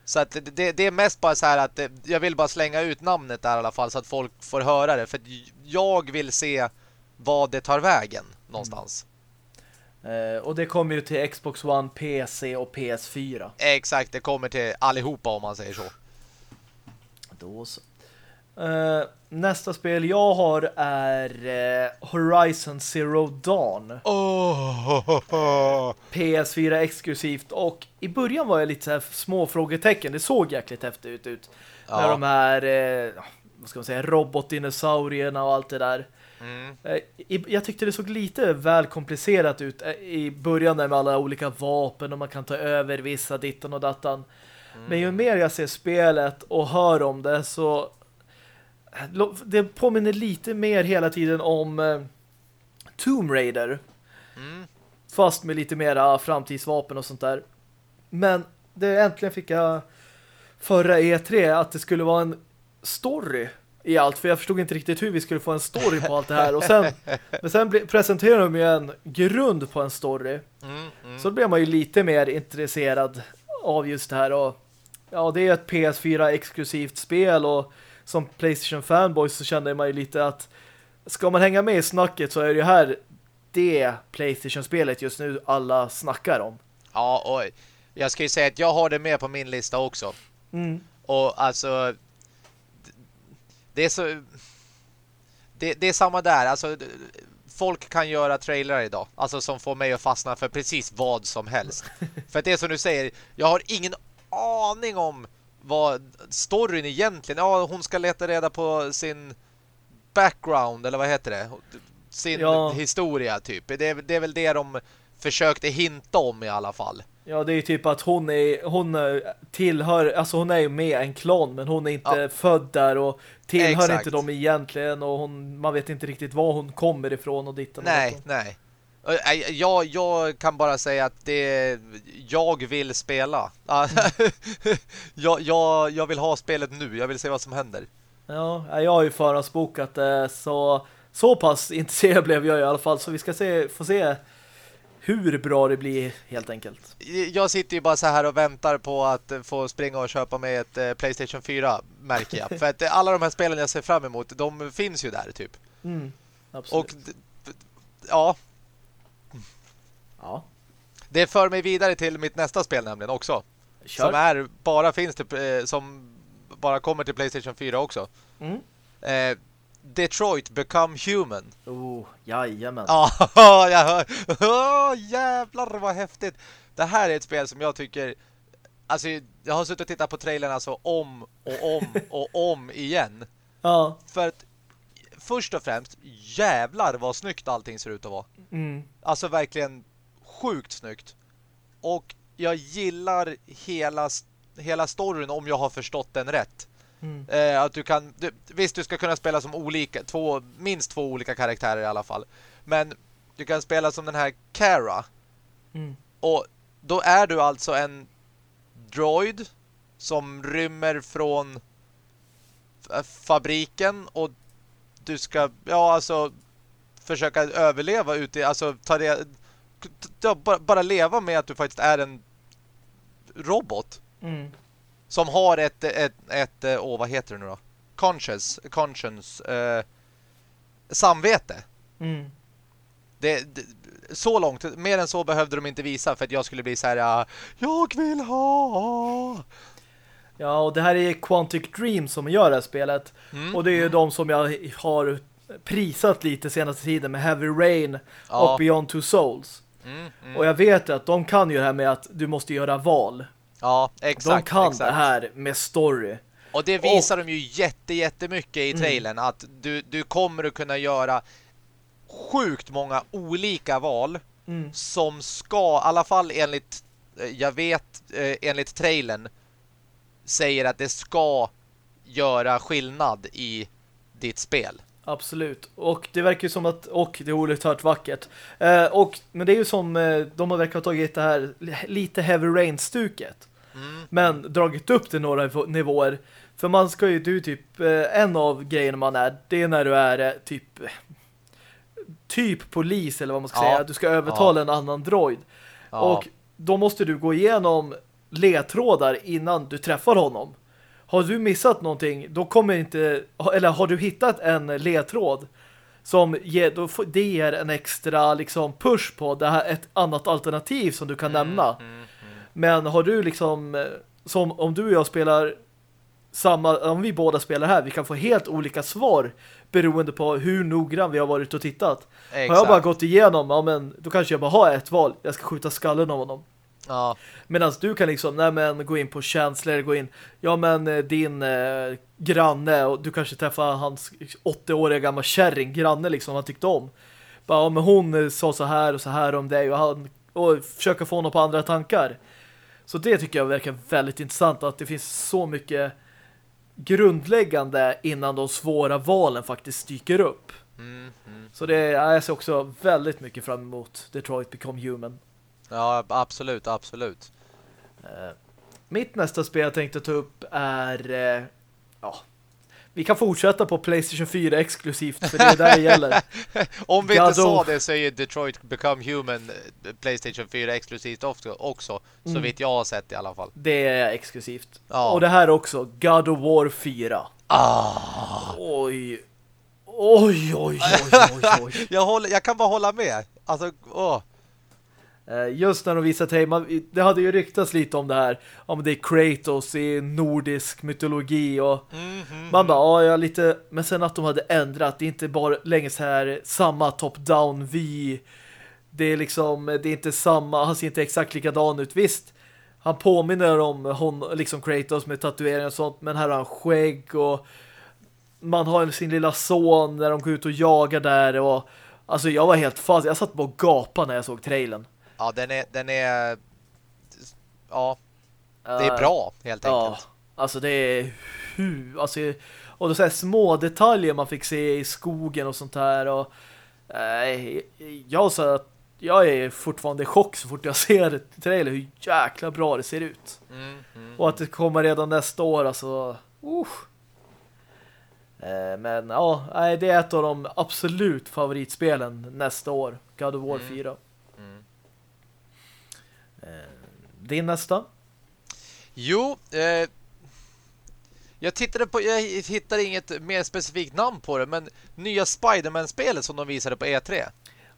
Så att det, det är mest bara så här att jag vill bara slänga ut namnet där i alla fall så att folk får höra det. För jag vill se vad det tar vägen någonstans. Uh, och det kommer ju till Xbox One, PC och PS4. Exakt, det kommer till allihopa om man säger så. Då så. Uh, nästa spel jag har är uh, Horizon Zero Dawn. Oh. PS4 exklusivt och i början var jag lite så här små frågetecken. Det såg jäkligt häftigt ut. Ja. Med de här vad ska man säga, robotdinosaurierna och allt det där. Mm. Eh, jag tyckte det såg lite väl komplicerat ut eh, i början med alla olika vapen och man kan ta över vissa dittan och dattan. Mm. Men ju mer jag ser spelet och hör om det så det påminner lite mer hela tiden om eh, Tomb Raider. Mm. Fast med lite mera framtidsvapen och sånt där. Men det äntligen fick jag förra E3 att det skulle vara en story i allt, för jag förstod inte riktigt hur vi skulle få en story på allt det här. Och sen, men sen presenterade de ju en grund på en story. Mm, mm. Så då blev man ju lite mer intresserad av just det här. Och, ja, det är ett PS4-exklusivt spel och som Playstation fanboy så kände man ju lite att ska man hänga med i snacket så är det här det Playstation-spelet just nu alla snackar om. Ja, och jag ska ju säga att jag har det med på min lista också. Mm. Och alltså det är så det, det, är samma där, alltså folk kan göra trailrar idag, alltså som får mig att fastna för precis vad som helst. för att det är som du säger, jag har ingen aning om vad storyn egentligen, ja hon ska leta reda på sin background, eller vad heter det? Sin Ja. historia typ. Det är, det är väl det de försökte hinta om i alla fall. Ja, det är ju typ att hon är hon tillhör, alltså hon är ju med en klan men hon är inte Ja. född där och tillhör Exakt. inte dem egentligen och hon, man vet inte riktigt var hon kommer ifrån och dittan och Nej, nej. Jag, jag kan bara säga att det jag vill spela. Ja, jag, jag, jag vill ha spelet nu. Jag vill se vad som händer. Ja, jag har ju förhandsbokat det så så pass intresserad blev jag i alla fall så vi ska se, få se hur bra det blir helt enkelt. Jag sitter ju bara så här och väntar på att få springa och köpa mig ett eh, Playstation 4 märker jag. För att alla de här spelen jag ser fram emot, de finns ju där typ. Mm, absolut. Och ja, ja, det för mig vidare till mitt nästa spel nämligen också. kör. Som är bara finns till, eh, som bara kommer till Playstation 4 också. Mm. Eh, Detroit Become Human. Oh, jajamän. Ja, jag hör. Oh, jävlar vad häftigt. Det här är ett spel som jag tycker alltså jag har suttit och tittat på trailern alltså om och om och om igen. Ja. För att först och främst jävlar vad snyggt allting ser ut att vara. Mm. Alltså verkligen sjukt snyggt. Och jag gillar hela hela storyn om jag har förstått den rätt. Mm. Eh, att du kan du, visst du ska kunna spela som olika två minst två olika karaktärer i alla fall. Men du kan spela som den här Kara Mm. och då är du alltså en droid som rymmer från f- fabriken och du ska ja alltså försöka överleva ute alltså ta det bara, bara leva med att du faktiskt är en robot Mm. Som har ett, ett, ett, ett åh, vad heter det nu då? Conscious, conscience, eh, samvete. Mm. Det, det, så långt, mer än så behövde de inte visa för att jag skulle bli så här, ah, jag vill ha. Ja, och det här är Quantic Dream som gör det här spelet. Mm. Och det är ju de som jag har prisat lite senaste tiden med Heavy Rain Ja. och Beyond Two Souls. Mm, mm. Och jag vet att de kan ju det här med att du måste göra val. Ja, exakt. de kan exakt. det här med story. Och det visar de ju jätte, jättemycket i Mm. trailern att du, du kommer att kunna göra sjukt många olika val Mm. som ska, i alla fall enligt eh, jag vet eh, enligt trailern säger att det ska göra skillnad i ditt spel. Absolut. Och det verkar ju som att, och det är oerhört vackert. Eh, och, men det är ju som, eh, de har verkar ha tagit det här lite Heavy Rain-stuket. Mm. Men dragit upp det några nivå- nivåer. För man ska ju, du typ, eh, en av grejerna man är, det är när du är eh, typ typ polis eller vad man ska Ja. säga. Du ska övertala en annan droid. Ja. Och då måste du gå igenom ledtrådar innan du träffar honom. Har du missat någonting, då kommer inte... Eller har du hittat en ledtråd som ger, då får, det ger en extra liksom push på det här, ett annat alternativ som du kan nämna. Mm, mm. Men har du liksom... eh, Som om du och jag spelar samma... Om vi båda spelar här, vi kan få helt olika svar beroende på hur noggrann vi har varit och tittat. Har jag Exakt. bara gått igenom, ja men då kanske jag bara har ett val. Jag ska skjuta skallen av honom. Ja, Medan du kan liksom, nej men gå in på känslor, gå in, ja men eh, din eh, granne och du kanske träffar hans 80-åriga gamla kärring, granne liksom, han tyckte om. Bara, ja, men hon eh, sa så här och så här om dig och, han, och försöka få honom på andra tankar. Så det tycker jag verkar väldigt intressant att det finns så mycket grundläggande innan de svåra valen faktiskt dyker upp. mm, mm. Så det ja, jag ser också väldigt mycket fram emot Detroit Become Human. ja absolut, absolut. Eh, Mitt nästa spel jag tänkte ta upp är eh, ja, vi kan fortsätta på Playstation 4 exklusivt för det är där det gäller. Om vi God inte sa of- det så är Detroit Become Human eh, Playstation 4 exklusivt också, så Mm. vitt jag har sett i alla fall. Det är exklusivt. Ja. Och det här också, God of War 4. Ah. Oj. Oj, oj, oj, oj, oj. Jag, håller, jag kan bara hålla med. Alltså, åh. Eh, Just när de visade till man, det hade ju ryktats lite om det här om det är Kratos i nordisk mytologi och Mhm. man bara, ja, jag lite men sen att de hade ändrat, det är inte bara länge så här samma top-down vy det är liksom, det är inte samma han ser inte exakt likadan ut, visst Han påminner om hon, liksom Kratos med tatueringar och sånt, men här har han skägg och man har sin lilla son när de går ut och jagar där och alltså jag var helt fast. Jag satt bara och gapade när jag såg trailern. Ja, den är, den är ja, det är bra helt ja, enkelt. Alltså det är hu, alltså och då så här små detaljer man fick se i skogen och sånt här och eh, jag sa att jag är fortfarande i chock så fort jag ser trailer hur jäkla bra det ser ut. Mm, mm. Och att det kommer redan nästa år alltså uh. eh, men ja, det är ett av de absolut favoritspelen nästa år. God of War Mm. 4. Mm. Eh, din nästa? Jo, eh, jag tittade på, jag hittade inget mer specifikt namn på det, men nya Spider-Man-spelet som de visade på E3.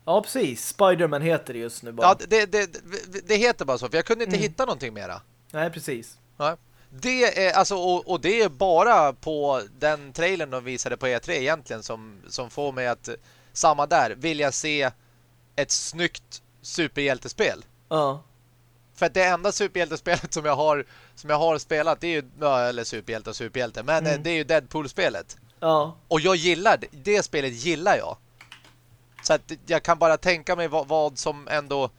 Ja, precis. Spider-Man heter det just nu bara. Ja, det, det, det, heter bara så, för jag kunde inte Mm. hitta någonting mera. Nej, precis. Det är, alltså, och, och det är bara på den trailern de visade på E3 egentligen som, som får mig att, samma där, vilja se ett snyggt superhjältespel. Ja. För att det enda superhjältespelet som jag har som jag har spelat det är ju, eller superhjälte och superhjälte, men Mm. det är ju Deadpool-spelet. Ja. Och jag gillar det, det spelet gillar jag. Så att jag kan bara tänka mig vad, vad som ändå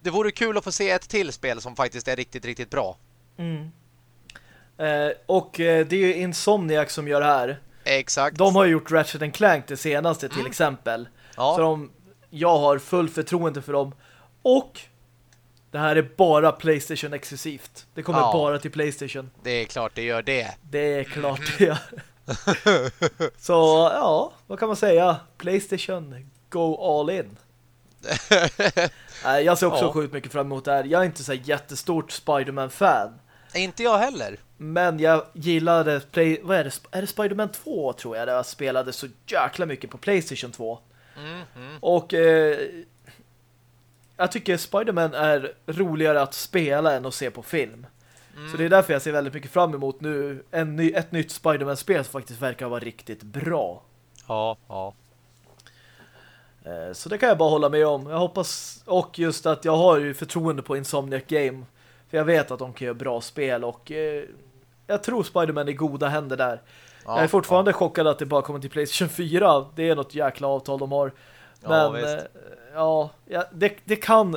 det vore kul att få se ett till spel som faktiskt är riktigt, riktigt bra. Mm. Eh, och eh, det är ju Insomniac som gör det här. Exakt. De har ju gjort Ratchet and Clank det senaste till exempel. Mm. ja. Så de, jag har full förtroende för dem. Och det här är bara Playstation exklusivt. Det kommer Ja. bara till Playstation. Det är klart det gör det. Det är klart det gör. Så ja, vad kan man säga? Playstation, go all in. Jag ser också Ja. sjukt mycket fram emot det här. Jag är inte så jättestort Spider-Man-fan. Inte jag heller. Men jag gillade Play... Vad är det? Är det Spider-Man 2 tror jag? Där jag spelade så jäkla mycket på Playstation 2. Mm, mm. Och eh, jag tycker Spider-Man är roligare att spela än att se på film. Mm. Så det är därför jag ser väldigt mycket fram emot nu en ny, ett nytt Spider-Man-spel som faktiskt verkar vara riktigt bra. Ja, ja. Eh, Så det kan jag bara hålla med om. Jag hoppas, och just att jag har ju förtroende på Insomniac Game. För jag vet att de kan göra bra spel och eh, jag tror Spider-Man är i goda händer där. ja jag är fortfarande chockad att det bara kommer till Playstation 4. Det är något jäkla avtal de har. Ja, Men visst. eh, ja, ja det, det kan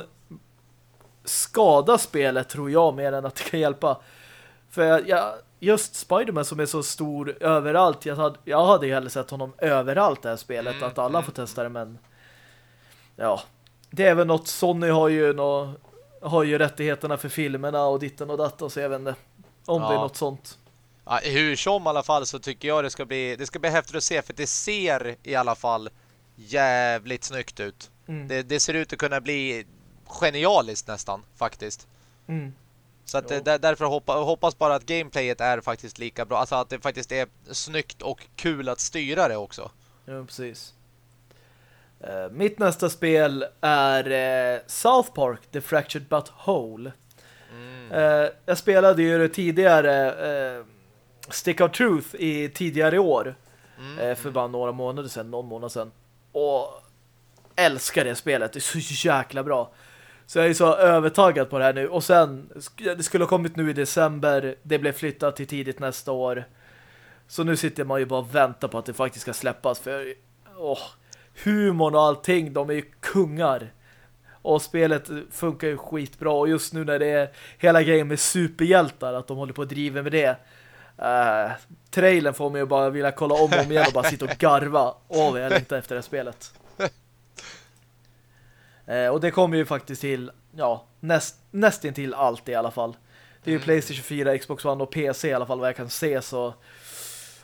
skada spelet tror jag mer än att det kan hjälpa. För jag, jag, just Spider-Man som är så stor överallt. Jag hade, jag hade ju hellre sett honom överallt det här spelet. Mm, att alla mm, får testa det men ja, det är väl något Sony har ju nå, har ju rättigheterna för filmerna och ditten och datten så jag vet inte om det är Ja. något sånt. Ja, hur som i alla fall så tycker jag det ska bli det ska bli häftigt att se för det ser i alla fall jävligt snyggt ut. Mm. Det, det ser ut att kunna bli genialiskt nästan faktiskt. Mm. Så att det, där- därför hoppa, hoppas bara att gameplayet är faktiskt lika bra. Alltså att det faktiskt är snyggt och kul att styra det också. Ja, precis. Eh, mitt nästa spel är eh, South Park, The Fractured But Whole. Mm. Eh, jag spelade ju tidigare eh, Stick of Truth i tidigare år. Mm. Eh, för bara några månader sedan, någon månad sedan. Och älskar det spelet. Det är så jäkla bra. Så jag är så övertaggad på det här nu. Och sen, det skulle ha kommit nu i december. Det blev flyttat till tidigt nästa år. Så nu sitter man ju bara och väntar på att det faktiskt ska släppas. För åh, humorn och allting, de är ju kungar. Och spelet funkar ju skitbra. Och just nu när det är hela grejen med superhjältar, att de håller på att driva med det. Uh, trailern får mig ju bara vilja kolla om och om igen och bara sitta och garva. Åh, vad jag längtar efter det spelet. Eh, och det kommer ju faktiskt till ja, näst, nästintill allt i alla fall. Det är ju Mm. Playstation 4, Xbox One och PC i alla fall vad jag kan se så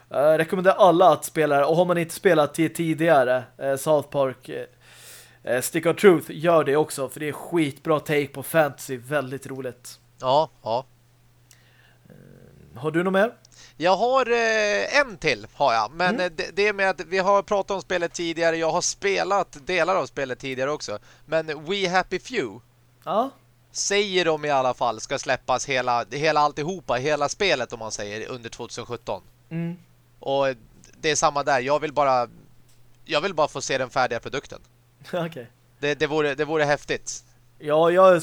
jag rekommenderar alla att spela det. Och har man inte spelat det tidigare eh, South Park eh, eh, Stick of Truth, gör det också för det är skitbra take på fantasy, väldigt roligt. Ja, ja. Har du något mer? Jag har eh, en till har jag, men Mm. det, det är med att vi har pratat om spelet tidigare. Jag har spelat delar av spelet tidigare också. Men We Happy Few Ja, säger de i alla fall ska släppas hela, hela alltihopa, hela spelet om man säger under 2017. mm. Och det är samma där. Jag vill bara jag vill bara få se den färdiga produkten. okej. Det, det, vore, det vore häftigt. Ja, jag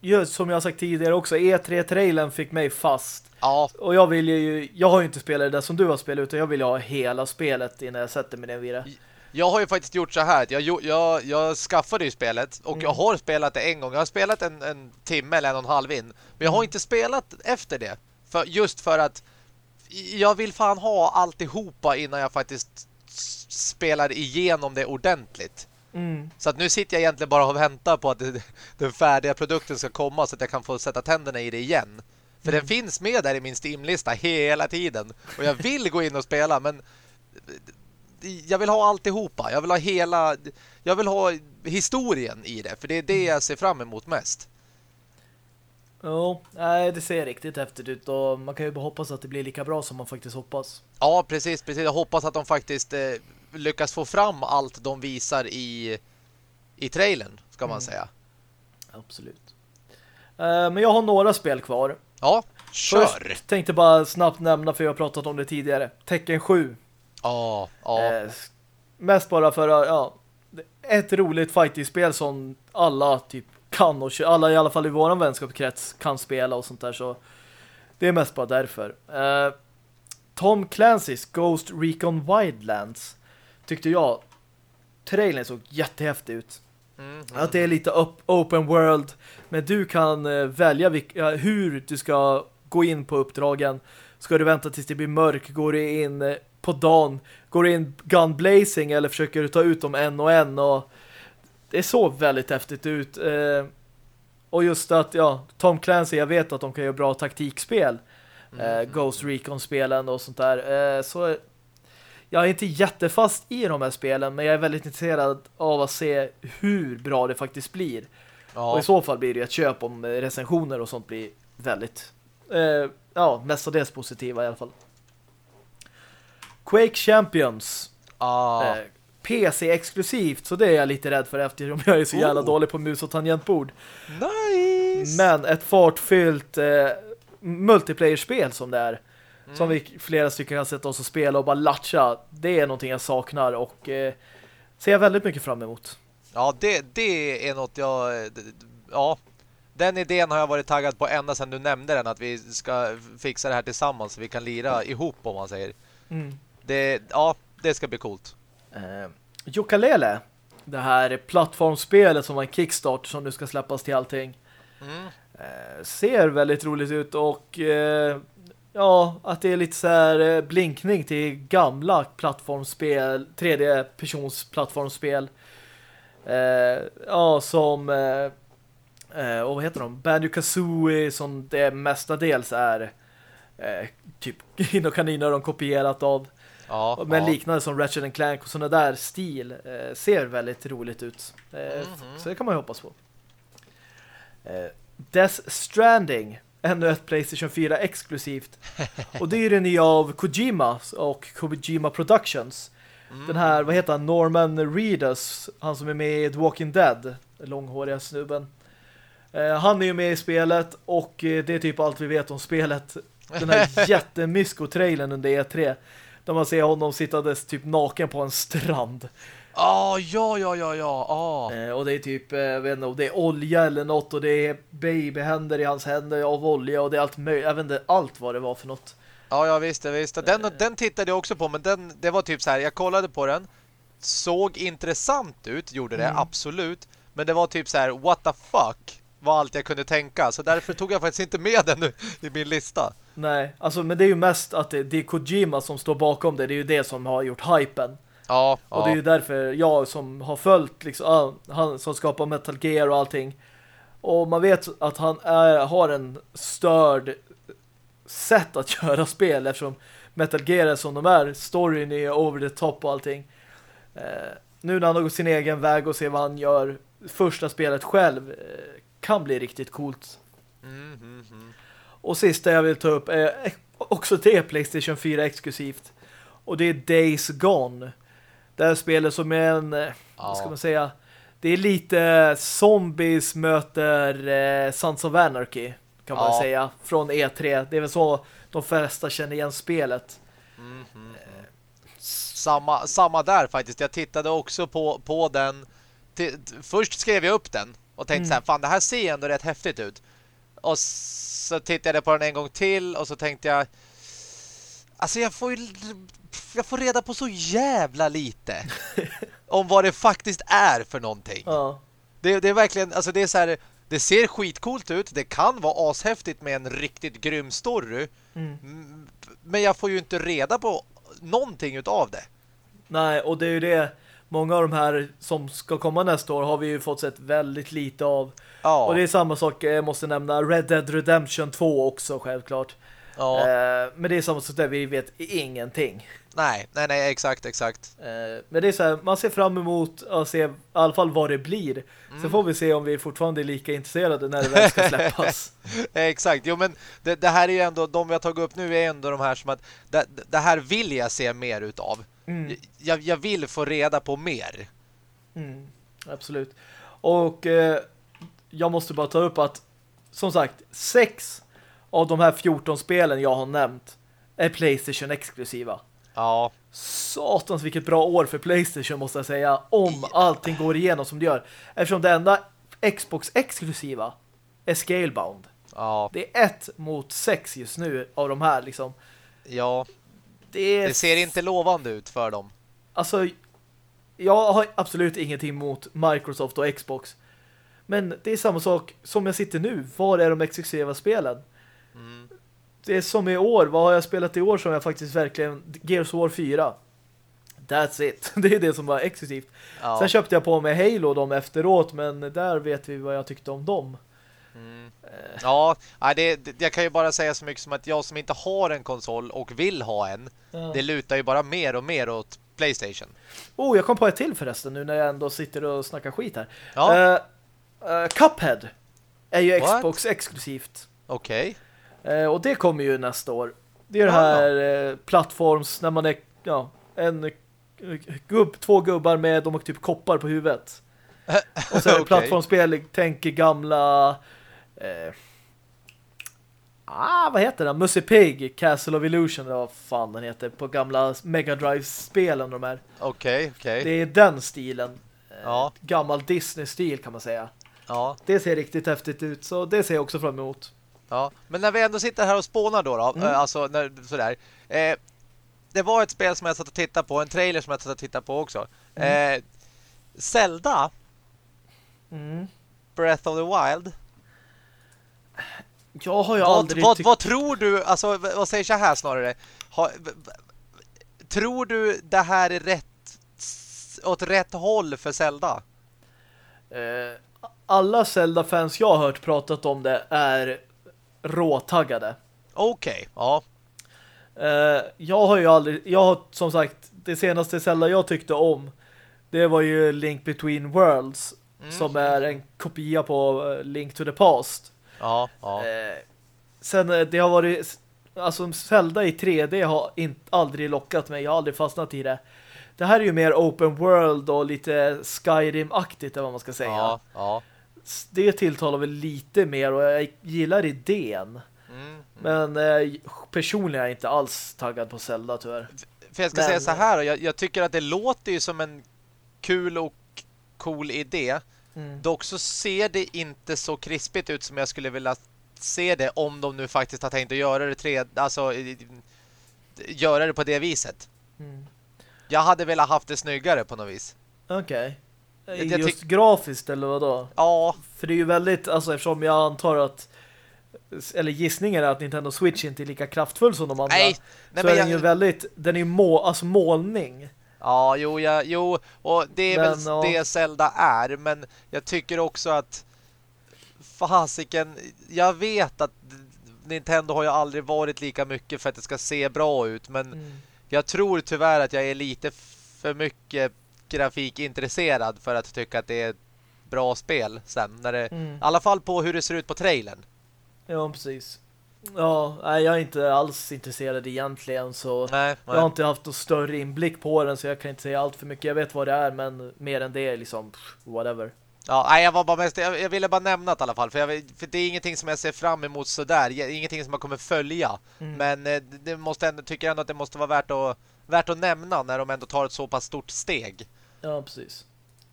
just som jag sagt tidigare också, E3-trailen fick mig fast. Ja. Och jag vill ju, jag har ju inte spelat det där som du har spelat utan jag vill ha hela spelet innan jag sätter mig ner vid det. Jag har ju faktiskt gjort så här. Jag, jag, jag skaffade ju spelet och mm. jag har spelat det en gång. Jag har spelat en, en timme eller en och en halv in. Men jag har mm. inte spelat efter det. För, just för att jag vill fan ha alltihopa innan jag faktiskt spelar igenom det ordentligt. Mm. Så att nu sitter jag egentligen bara och väntar på att det, den färdiga produkten ska komma så att jag kan få sätta tänderna i det igen. För mm. den finns med där i min Steam-lista hela tiden. Och jag vill gå in och spela men jag vill ha alltihopa. Jag vill ha hela jag vill ha historien i det. För det är det jag ser fram emot mest. Ja, nej, det ser riktigt häftigt ut och man kan ju bara hoppas att det blir lika bra som man faktiskt hoppas. Ja, precis, precis. Jag hoppas att de faktiskt eh, lyckas få fram allt de visar i i trailern, ska man mm. säga. Absolut. Uh, men jag har några spel kvar. Ja, kör! Först tänkte bara snabbt nämna, för jag har pratat om det tidigare. Tekken 7. Ja, ja. Uh, mest bara för ja, ett roligt fighting-spel som alla typ kan och alla i alla fall i våran vänskapskrets kan spela och sånt där så det är mest bara därför. Uh, Tom Clancy's Ghost Recon Wildlands tyckte jag trailern såg jättehäftig ut. Mm, mm. Att det är lite up, open world men du kan uh, välja vilka, hur du ska gå in på uppdragen. Ska du vänta tills det blir mörk? Går du in uh, på dagen? Går du in gun blazing eller försöker du ta ut dem en och en och det såg väldigt häftigt ut. Eh, och just att, ja, Tom Clancy, jag vet att de kan göra bra taktikspel. Mm. Eh, Ghost Recon-spelen och sånt där. Eh, så jag är inte jättefast i de här spelen, men jag är väldigt intresserad av att se hur bra det faktiskt blir. Ja. Och i så fall blir det ett köp om recensioner och sånt blir väldigt, eh, ja, mestadels positiva i alla fall. Quake Champions. Ah. PC-exklusivt så det är jag lite rädd för eftersom jag är så jävla oh. dålig på mus och tangentbord. Nice! Men ett fartfyllt eh, multiplayer-spel som det är mm. som vi flera stycken har sett oss att spela och bara latcha det är någonting jag saknar och eh, ser jag väldigt mycket fram emot. Ja, det, det är något jag... Ja, den idén har jag varit taggad på ända sedan du nämnde den att vi ska fixa det här tillsammans så vi kan lira ihop om man säger. Mm. Det, ja, det ska bli coolt. Eh, Jokalele, det här plattformspelet som var en kickstart som nu ska släppas till allting. Mm. Eh, ser väldigt roligt ut och eh, ja, att det är lite så här eh, blinkning till gamla plattformsspel, 3D-persons plattformsspel. Eh, ja, som eh, och vad heter de? Banjo-Kazooie som det mestadels är eh, typ in kaniner de kopierat av. Ja, men ja. liknande som Ratchet Clank och sådana där stil eh, ser väldigt roligt ut. Eh, mm -hmm. Så det kan man ju hoppas på. Eh, Death Stranding ännu ett Playstation 4 exklusivt. och det är det nya av Kojima och Kojima Productions. Mm. Den här, vad heter han? Norman Reedus, han som är med i The Walking Dead, långhåriga snubben. Eh, han är ju med i spelet och eh, det är typ allt vi vet om spelet. Den här jättemysko-trailen under E3 där man ser honom sittandes typ naken på en strand. Ah, ja, ja, ja, ja. Ah. Eh, och det är typ, eh, vet inte, det är olja eller något och det är babyhänder i hans händer av olja och det är allt möjligt. Jag vet inte allt vad det var för något. Ja, jag visste, visste. Den, eh. den tittade jag också på, men den, det var typ så här, jag kollade på den. Såg intressant ut, gjorde det, mm. absolut. Men det var typ så här, what the fuck? Var allt jag kunde tänka. Så därför tog jag faktiskt inte med den i min lista. Nej, alltså men det är ju mest att det, det är Kojima som står bakom det. Det är ju det som har gjort hypen. Ja, och ja. det är ju därför jag som har följt liksom, han som skapar Metal Gear och allting. Och man vet att han är, har en störd sätt att göra spel eftersom Metal Gear är som de är. Storyn är over the top och allting. Eh, nu när han har gått sin egen väg och ser vad han gör första spelet själv eh, kan bli riktigt coolt. Mm, mm, mm. Och sista jag vill ta upp är också det Playstation 4 exklusivt. Och det är Days Gone. Det här spelet som är en, ja. vad ska man säga, det är lite zombies möter eh, Sons of Anarchy kan man ja. säga, från E3. Det är väl så de flesta känner igen spelet. Mm, mm, Samma, samma där faktiskt. Jag tittade också på, på den. Först skrev jag upp den och tänkte mm. så här, fan det här ser ändå rätt häftigt ut. Och så tittade jag på den en gång till och så tänkte jag alltså jag får ju jag får reda på så jävla lite om vad det faktiskt är för någonting. Ja. Det, det är verkligen, alltså det är så här, det ser skitcoolt ut. Det kan vara ashäftigt med en riktigt grym story. Mm. Men jag får ju inte reda på någonting utav det. Nej, och det är ju det många av de här som ska komma nästa år har vi ju fått sett väldigt lite av. Ja. Och det är samma sak, jag måste nämna Red Dead Redemption 2 också självklart. Ja. Eh, men det är samma sak där vi vet ingenting. Nej, nej, nej, exakt, exakt. Eh, men det är så här, man ser fram emot att se i alla fall vad det blir. Mm. Så får vi se om vi fortfarande är lika intresserade när det väl ska släppas. exakt, jo men det, det, här är ju ändå, de vi har tagit upp nu är ändå de här som att det, det här vill jag se mer utav. Mm. Jag, jag vill få reda på mer. Mm, absolut. Och eh, jag måste bara ta upp att som sagt, sex av de här 14 spelen jag har nämnt är Playstation exklusiva. Ja. Satans vilket bra år för Playstation måste jag säga. Om allting går igenom som det gör. Eftersom det enda Xbox exklusiva är Scalebound. Ja. Det är ett mot sex just nu av de här liksom. Ja. Det, det ser inte lovande ut för dem. Alltså, jag har absolut ingenting mot Microsoft och Xbox. Men det är samma sak som jag sitter nu. Var är de exklusiva spelen? Mm det är som i år. Vad har jag spelat i år som jag faktiskt verkligen... Gears War 4. That's it. Det är det som var exklusivt. Ja. Sen köpte jag på mig Halo dem efteråt, men där vet vi vad jag tyckte om dem. Mm. Ja, det, det, jag kan ju bara säga så mycket som att jag som inte har en konsol och vill ha en, ja. det lutar ju bara mer och mer åt Playstation. Oh, jag kom på ett till förresten nu när jag ändå sitter och snackar skit här. Ja. Uh, uh, Cuphead är ju What? Xbox exklusivt. Okej. Okay. Eh, och det kommer ju nästa år. Det är det här eh, plattforms när man är ja, en gubb, två gubbar med de har typ koppar på huvudet. Och så är det okay. plattformsspel, tänker gamla eh, Ah, vad heter den? Musse Pig, Castle of Illusion, vad fan den heter, på gamla Mega Drive-spelen de är. Okej, okay, okej. Okay. Det är den stilen. Eh, ja. Gammal Disney-stil kan man säga. Ja. Det ser riktigt häftigt ut, så det ser jag också fram emot. Ja, men när vi ändå sitter här och spånar då, då mm. Eh, alltså när, sådär. Eh, det var ett spel som jag satt och tittade på, en trailer som jag satt och tittade på också. Mm. Eh, Zelda mm. Breath of the Wild Jag har ju vad, aldrig vad, vad tror du, alltså vad säger så här snarare ha, Tror du det här är rätt åt rätt håll för Zelda? Eh, alla Zelda-fans jag har hört pratat om det är råtaggade. Okej, okay, ja. Uh, jag har ju aldrig, jag har som sagt, det senaste Zelda jag tyckte om det var ju Link Between Worlds mm. som är en kopia på uh, Link to the Past. Ja, ja. Uh, sen det har varit alltså Zelda i 3D har inte, aldrig lockat mig, jag har aldrig fastnat i det. Det här är ju mer open world och lite Skyrim-aktigt vad man ska säga. Ja, ja det tilltalar väl lite mer och jag gillar idén. Mm, mm. Men eh, personligen är jag inte alls taggad på Zelda tyvärr. För jag ska men, säga så här, jag, jag, tycker att det låter ju som en kul och cool idé. Mm. Dock så ser det inte så krispigt ut som jag skulle vilja se det om de nu faktiskt har tänkt att göra det tre, alltså göra det på det viset. Mm. Jag hade velat haft det snyggare på något vis. Okej. Okay. Just grafiskt eller vad då? Ja. För det är ju väldigt, alltså eftersom jag antar att eller gissningen är att Nintendo Switch inte är lika kraftfull som de andra. Nej, nej så är jag... den ju väldigt, den är ju må, alltså målning. Ja, jo, ja, jo, och det är men, väl och... det Zelda är, men jag tycker också att fasiken, jag vet att Nintendo har ju aldrig varit lika mycket för att det ska se bra ut, men mm. jag tror tyvärr att jag är lite för mycket grafikintresserad för att tycka att det är bra spel sen. När det, mm. I alla fall på hur det ser ut på trailern. Ja, precis. Ja, nej, jag är inte alls intresserad egentligen så nej, nej. jag har inte haft någon större inblick på den så jag kan inte säga allt för mycket. Jag vet vad det är men mer än det liksom whatever. Ja, nej, jag var bara mest jag, jag ville bara nämna det i alla fall för, jag, för det är ingenting som jag ser fram emot sådär. Ingenting som jag kommer följa. Mm. Men eh, det måste ändå tycker ändå att det måste vara värt att värt att nämna när de ändå tar ett så pass stort steg. Ja, precis.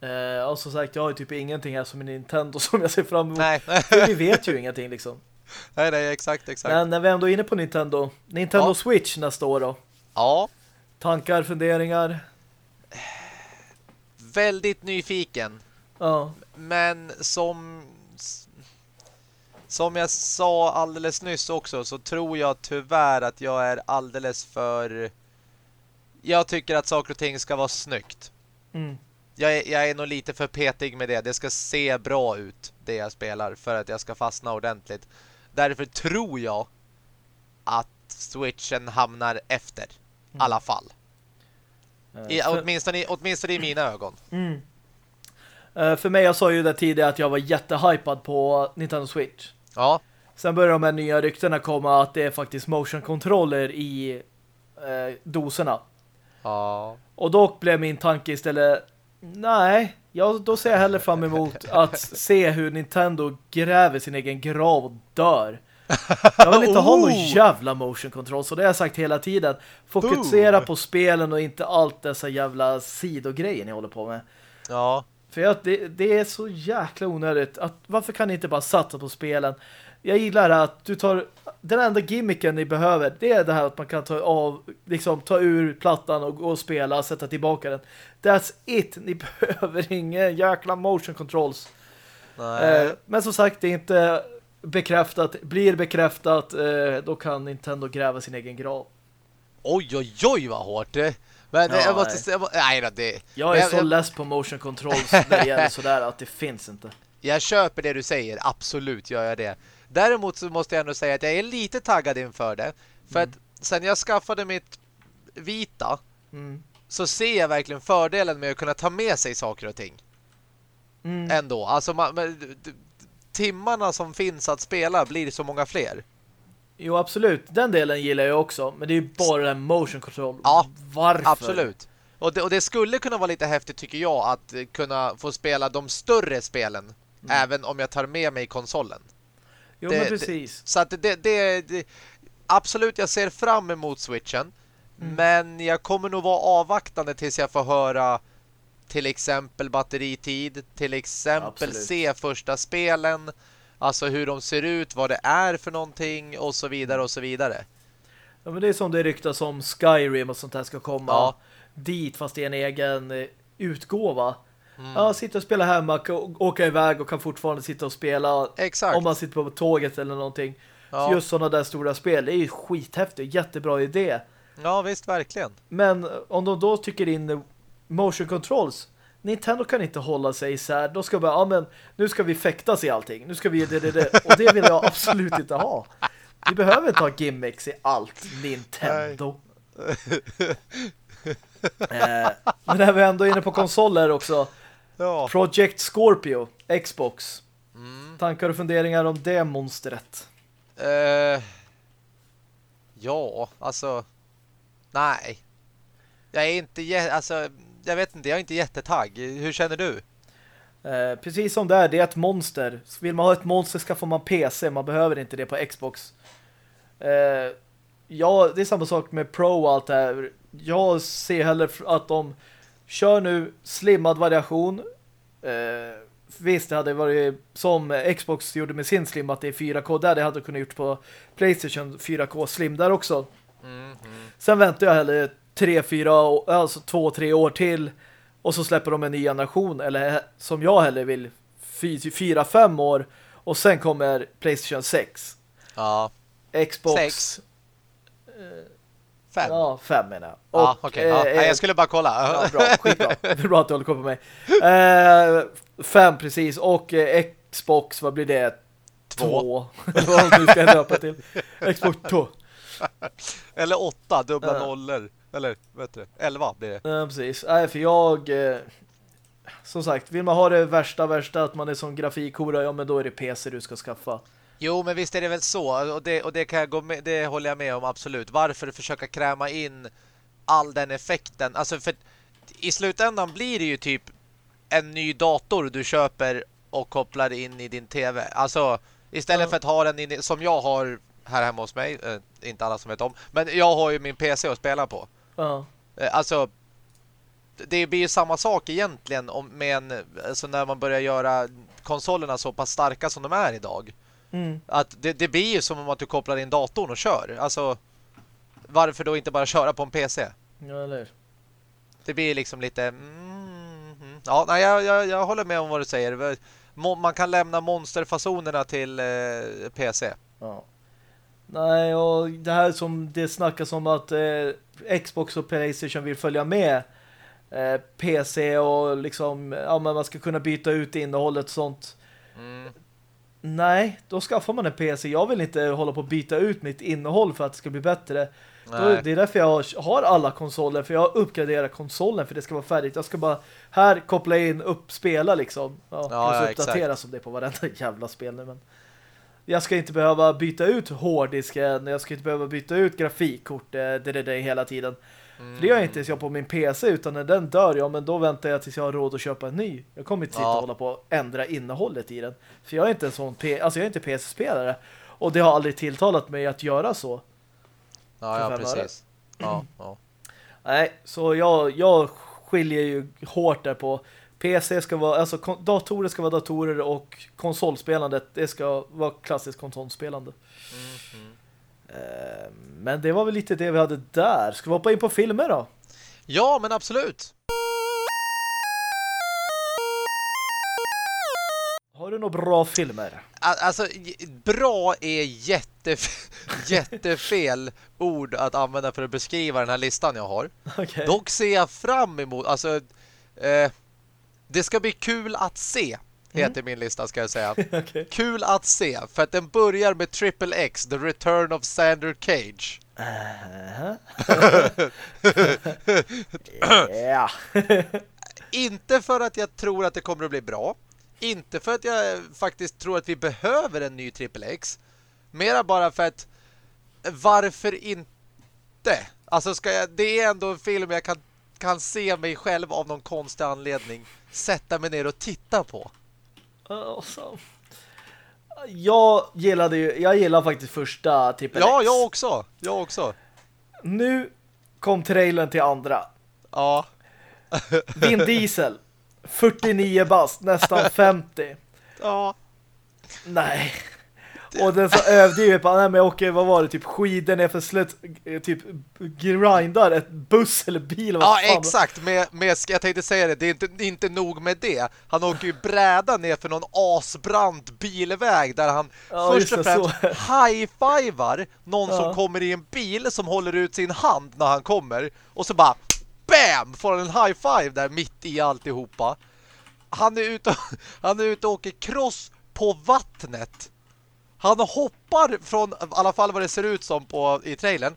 Eh, och som sagt, jag har ju typ ingenting här som en Nintendo som jag ser fram emot. Nej. Vi vet ju ingenting liksom. Nej, nej, exakt, exakt. Men när vi ändå är inne på Nintendo. Nintendo Ja. Switch nästa år då. Ja, Tankar, funderingar. väldigt nyfiken. Ja. Men som som jag sa alldeles nyss också så tror jag tyvärr att jag är alldeles för jag tycker att saker och ting ska vara snyggt. Mm. Jag är, jag är nog lite för petig med det. Det ska se bra ut, det jag spelar, för att jag ska fastna ordentligt. Därför tror jag att Switchen hamnar efter. I alla fall. I, Eh, för, åtminstone, i, åtminstone i mina ögon. mm. Eh, för mig, jag sa ju det tidigare att jag var jättehypad på Nintendo Switch. Ja, Sen börjar de här nya ryktena komma att det är faktiskt motion-kontroller i eh, doserna. ja. Och då blev min tanke istället nej, ja, då ser jag hellre fram emot att se hur Nintendo gräver sin egen grav och dör. Jag vill inte ha någon Oh! jävla motion control så det har jag sagt hela tiden. Fokusera Boom! på spelen och inte allt dessa jävla sidogrejer ni håller på med. Ja, För jag, det, det är så jäkla onödigt. Att, varför kan ni inte bara satsa på spelen? Jag gillar att du tar den enda gimmicken ni behöver, det är det här att man kan ta av liksom ta ur plattan och gå och spela och sätta tillbaka den. That's it. Ni behöver ingen jäkla motion controls. nej. Eh, men som sagt, det är inte bekräftat. Blir bekräftat, eh, då kan Nintendo gräva sin egen grav. Oj, oj, oj vad hårt det. Men Ja, jag måste nej. säga, nej då, det. Jag är jag, så jag, less på motion controls när det gäller sådär att det finns inte. jag köper det du säger, absolut gör jag det. Däremot så måste jag ändå säga att jag är lite taggad inför det. För Mm. att sen jag skaffade mitt vita Mm. så ser jag verkligen fördelen med att kunna ta med sig saker och ting. Mm. Ändå. Alltså man, timmarna som finns att spela blir så många fler. Jo, absolut. Den delen gillar jag också. Men det är ju bara den motion control. Ja, Varför? Absolut. Och det, och det skulle kunna vara lite häftigt tycker jag att kunna få spela de större spelen även om jag tar med mig konsolen. Jo, det- men precis. Så att det, det, det absolut jag ser fram emot Switchen Mm. men jag kommer nog vara avvaktande tills jag får höra till exempel batteritid, till exempel Absolut. se första spelen, alltså hur de ser ut, vad det är för någonting och så vidare och så vidare. Ja, men det är som det ryktas om Skyrim och sånt här ska komma Ja. dit fast det är en egen eh, utgåva. Mm. Ja, sitta och spela hemma, åka iväg och kan fortfarande sitta och spela Exakt. om man sitter på tåget eller någonting. Ja. Så just sådana där stora spel, det är ju skithäftigt, jättebra idé. Ja, visst, verkligen. Men eh, om de då tycker in motion controls Nintendo kan inte hålla sig isär. De ska bara, ja men nu ska vi fäktas i allting. Nu ska vi det, det, det. Och det vill jag absolut inte ha. Vi behöver inte ha gimmicks i allt Nintendo. eh, men när vi ändå är inne på konsoler också. Ja. Project Scorpio, Xbox. Mm. Tankar och funderingar om det monstret? Eh, ja, alltså nej. Jag är inte alltså jag vet inte, jag är inte jättetagg. Hur känner du? Eh, precis som det är, det är ett monster. Vill man ha ett monster skaffar man PC. Man behöver inte det på Xbox. Eh, ja, det är samma sak med Pro och allt det här. Jag ser hellre att de kör nu slimmad variation. Eh, visst, det hade varit som Xbox gjorde med sin slim att det är 4K där. Det hade kunnat gjort på Playstation 4K slim där också. Mm, Sen väntar jag hellre 3-4, alltså 2-3 år till och så släpper de en ny generation eller som jag hellre vill 4-5 år och sen kommer Playstation 6. Ja, Xbox Sex. Fem. Ja, 5 menar jag. Ja, Och, okej. ja. eh, jag skulle bara kolla. Ja, bra, skitbra. Det är bra att du håller koll på mig. Eh, fem precis. Och eh, Xbox, vad blir det? Två. Två. Vad nu ska döpa till. Xbox 2. Eller åtta, dubbla Ja. nollor. Eller, vet du, elva blir det. Ja, precis. Nej, för jag... Eh, som sagt, vill man ha det värsta, värsta att man är som grafikhora, ja men då är det PC du ska skaffa. Jo, men visst är det väl så. Och det, och det kan jag gå med, det håller jag med om absolut. Varför försöka kräma in all den effekten? Alltså för i slutändan blir det ju typ en ny dator du köper och kopplar in i din tv. Alltså istället Ja. för att ha den in, som jag har här hemma hos mig, eh, inte alla som vet om, men jag har ju min PC att spela på. Ja. Eh, alltså det blir ju samma sak egentligen om, med en, alltså när man börjar göra konsolerna så pass starka som de är idag. Mm. Att det, det blir ju som om att du kopplar in datorn och kör. Alltså, varför då inte bara köra på en PC? Ja, eller Det blir liksom lite... Mm, mm. ja, nej, jag, jag, jag håller med om vad du säger. Man kan lämna monsterfasonerna till eh, PC. Ja. Nej, och det här som det snackas om att eh, Xbox och Playstation vill följa med eh, PC och liksom, ja men man ska kunna byta ut innehållet och sånt. Mm. Nej, då skaffar man en PC. Jag vill inte hålla på att byta ut mitt innehåll för att det ska bli bättre. Då, det är därför jag har alla konsoler, för jag uppgraderar konsolen för det ska vara färdigt. Jag ska bara här koppla in, upp, spela liksom. Ja, Ja, ja, uppdatera som det på varenda jävla spel nu, men jag ska inte behöva byta ut hårddisken, jag ska inte behöva byta ut grafikkort det, det, det hela tiden. För det gör jag inte ens jag på min PC, utan när den dör, ja men då väntar jag tills jag har råd att köpa en ny. Jag kommer inte sitta Ja. och hålla på och ändra innehållet i den. För jag är inte en sån P alltså jag är inte PC-spelare. Och det har aldrig tilltalat mig att göra så. Ja, ja, precis. Ja, ja. Nej, så jag, jag skiljer ju hårt där på PC ska vara, alltså datorer ska vara datorer och konsolspelandet, det ska vara klassiskt konsolspelande. Mm, Eh, men det var väl lite det vi hade där. Ska vi hoppa in på filmer då? ja, men absolut. Har du några bra filmer? Alltså, bra är jättef jättefel ord att använda för att beskriva den här listan jag har. Okej. Dock ser jag fram emot, alltså, eh, det ska bli kul att se, heter min lista ska jag säga. Okej. Kul att se, för att den börjar med Triple X, The Return of Sander Cage. Aha. Ja. Inte för att jag tror att det kommer att bli bra. Inte för att jag faktiskt tror att vi behöver en ny Triple X. Mera bara för att varför inte? Alltså ska jag, det är ändå en film jag kan, kan se mig själv av någon konstig anledning sätta mig ner och titta på. Awesome. Jag gillade ju, jag gillar faktiskt första Triple Ja, jag också. Jag också. Nu kom trailern till andra. Ja. Vin Diesel. 49 bast, nästan 50. Ja. Nej. Och den så överdrivet på, nej men åker, vad var det, typ skidor ner för slut, typ grindar ett buss eller bil. Ja, fan. exakt. Med, med, jag tänkte säga det, det är inte, är inte nog med det. Han åker ju bräda ner för någon asbrant bilväg där han Ja, först och främst high-fivar någon Ja. som kommer i en bil som håller ut sin hand när han kommer. Och så bara, BAM! Får han en high-five där mitt i alltihopa. Han är ute, han är ute och åker cross på vattnet. Han hoppar från, i alla fall vad det ser ut som på, i trailern.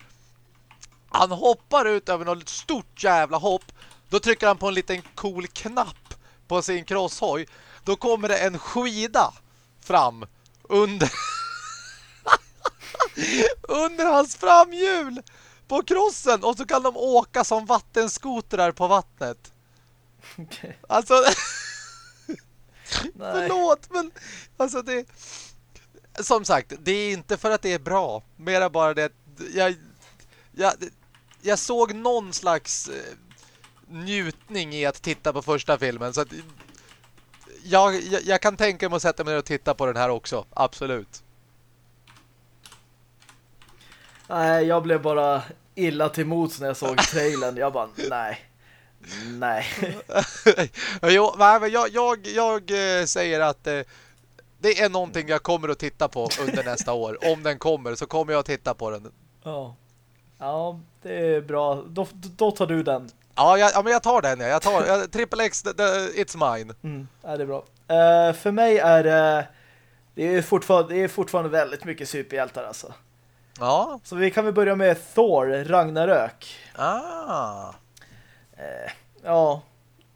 Han hoppar ut över något stort jävla hopp. Då trycker han på en liten cool knapp på sin crosshoj. Då kommer det en skida fram under under hans framhjul på crossen och så kan de åka som vattenskotrar på vattnet. Okej. Alltså Nej. förlåt men alltså det som sagt, det är inte för att det är bra. Mera bara det att jag, jag, jag såg någon slags eh, njutning i att titta på första filmen. Så att jag, jag, jag kan tänka mig att sätta mig ner och titta på den här också. Absolut. Nej, jag blev bara illa till mots när jag såg trailern. Jag bara, nej. Nej. jo, nej, men jag, jag, jag eh, säger att eh, det är någonting jag kommer att titta på under nästa år. Om den kommer så kommer jag att titta på den. Ja. Ja, det är bra. Då, då tar du den. Ja, jag, ja men jag tar den. ja. Jag tar jag, Triple X, the, the, it's mine. Mm, ja, det är bra. Eh, för mig är det det är, fortfarande, det är fortfarande väldigt mycket superhjältar alltså. Ja. Så vi kan väl börja med Thor, Ragnarök. Ah. Eh, ja,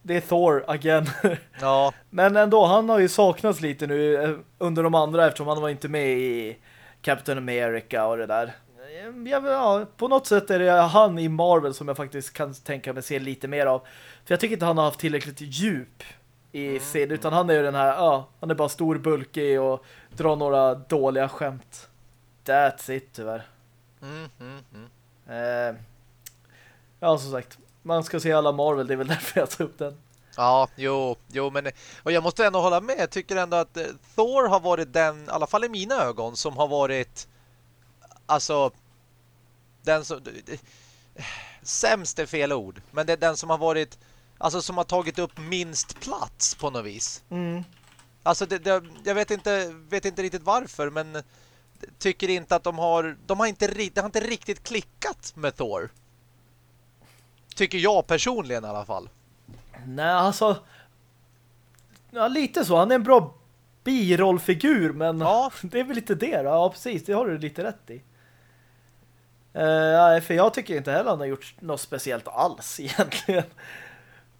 det är Thor again. Ja. Men ändå, han har ju saknats lite nu eh, under de andra eftersom han var inte med i Captain America och det där. Eh, Jag, ja, på något sätt är det han i Marvel som jag faktiskt kan tänka mig se lite mer av. För jag tycker inte han har haft tillräckligt djup i serien, utan han är ju den här, ja, han är bara stor, bulkig och drar några dåliga skämt. That's it tyvärr. Mm, mm, mm. Eh, ja, som sagt. Man ska se alla Marvel, det är väl därför jag tar upp den. Ja, jo, jo, men och jag måste ändå hålla med. Jag tycker ändå att eh, Thor har varit den, i alla fall i mina ögon, som har varit alltså den som sämst är fel ord, men det är den som har varit alltså som har tagit upp minst plats på något vis. Mm. Alltså det, det, jag vet inte vet inte riktigt varför, men tycker inte att de har de har inte det har inte riktigt klickat med Thor. Tycker jag personligen i alla fall. Nej, alltså ja, lite så. Han är en bra birollfigur, men ja. det är väl lite det då. Ja, precis. Det har du lite rätt i. Uh, för jag tycker inte heller han har gjort något speciellt alls egentligen.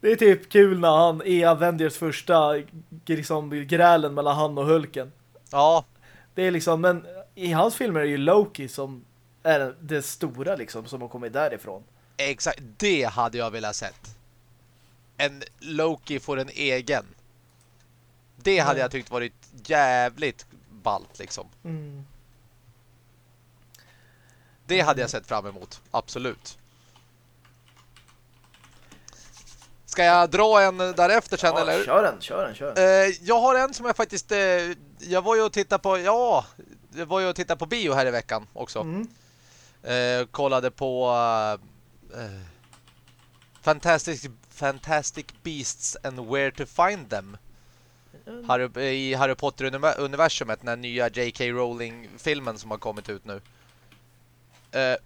Det är typ kul när han är Avengers första liksom, grälen mellan han och Hulken. Ja. Det är liksom, men i hans filmer är det ju Loki som är det stora liksom, som har kommit därifrån. Exakt, det hade jag velat sett. En Loki får en egen. Det hade mm. jag tyckt varit jävligt ballt liksom. Mm. Det hade jag sett fram emot, absolut. Ska jag dra en därefter sen ja, eller? kör den, kör den, kör den. Eh, jag har en som jag faktiskt eh, jag var ju och tittade på ja, jag var ju och tittade på bio här i veckan också. Mm. Eh, kollade på uh, Fantastic Fantastic Beasts and Where to Find Them. Mm. Harry, I Harry Potter-universumet, den nya J.K. Rowling-filmen som har kommit ut nu. Uh,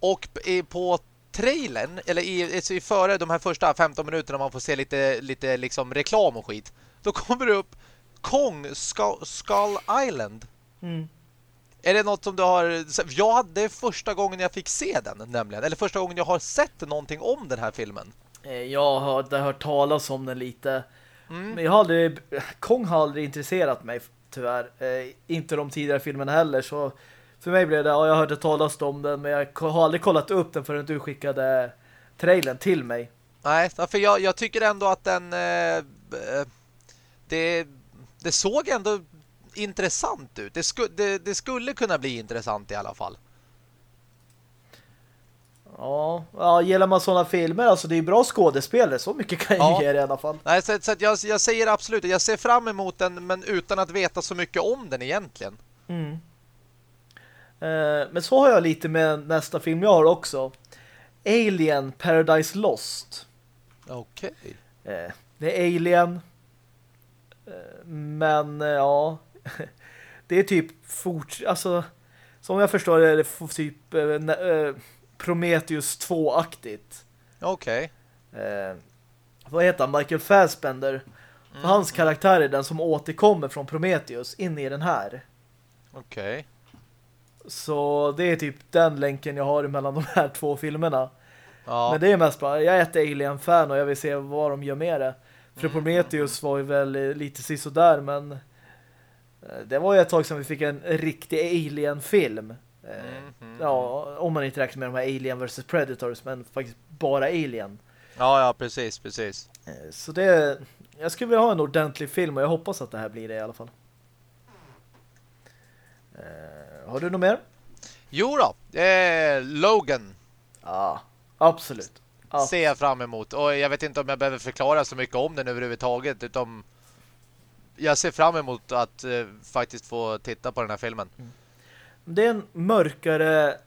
och på trailern, eller i, i före de här första 15 minuterna man får se lite, lite liksom reklam och skit, då kommer det upp Kong Skull Island. Mm. Är det något som du har... Jag hade, det är första gången jag fick se den nämligen. Eller första gången jag har sett någonting om den här filmen. Eh, jag har hört talas om den lite. Mm. Men jag har aldrig... Kong har aldrig intresserat mig tyvärr. Eh, inte de tidigare filmerna heller. Så för mig blev det... Ja, jag hörde talas om den. Men jag har aldrig kollat upp den förrän du skickade trailern till mig. Nej, för jag, jag tycker ändå att den... Eh, det, det såg ändå intressant ut. Det, sku, det, det, skulle kunna bli intressant i alla fall. Ja, ja gillar man sådana filmer, alltså det är bra skådespelare, så mycket kan jag ja. ge det i alla fall. Nej, så, så jag, jag säger absolut, jag ser fram emot den, men utan att veta så mycket om den egentligen. Mm. Eh, men så har jag lite med nästa film jag har också. Alien Paradise Lost. Okej. Okay. Eh, det är Alien. Eh, men ja, det är typ fort, alltså som jag förstår det är det typ äh, Prometheus 2-aktigt. Okej. Okay. Eh, vad heter han? Michael Fassbender. Mm. Hans karaktär är den som återkommer från Prometheus in i den här. Okej. Okay. Så det är typ den länken jag har mellan de här två filmerna. Ja. Men det är mest bara, jag är ett Alien-fan och jag vill se vad de gör med det. För mm. Prometheus var ju väl lite sisådär men Eh, det var ju ett tag sedan vi fick en riktig Alien-film. Mm, mm, ja, om man inte räknar med de här Alien vs Predators, men faktiskt bara Alien. Ja, ja, precis, precis. Eh, så det, jag skulle vilja ha en ordentlig film och jag hoppas att det här blir det i alla fall. Har du något mer? Jo då, eh, Logan. Ja, absolut. absolut. Ser jag fram emot. Och jag vet inte om jag behöver förklara så mycket om den överhuvudtaget, utom jag ser fram emot att eh, faktiskt få titta på den här filmen. Mm. Det är en mörkare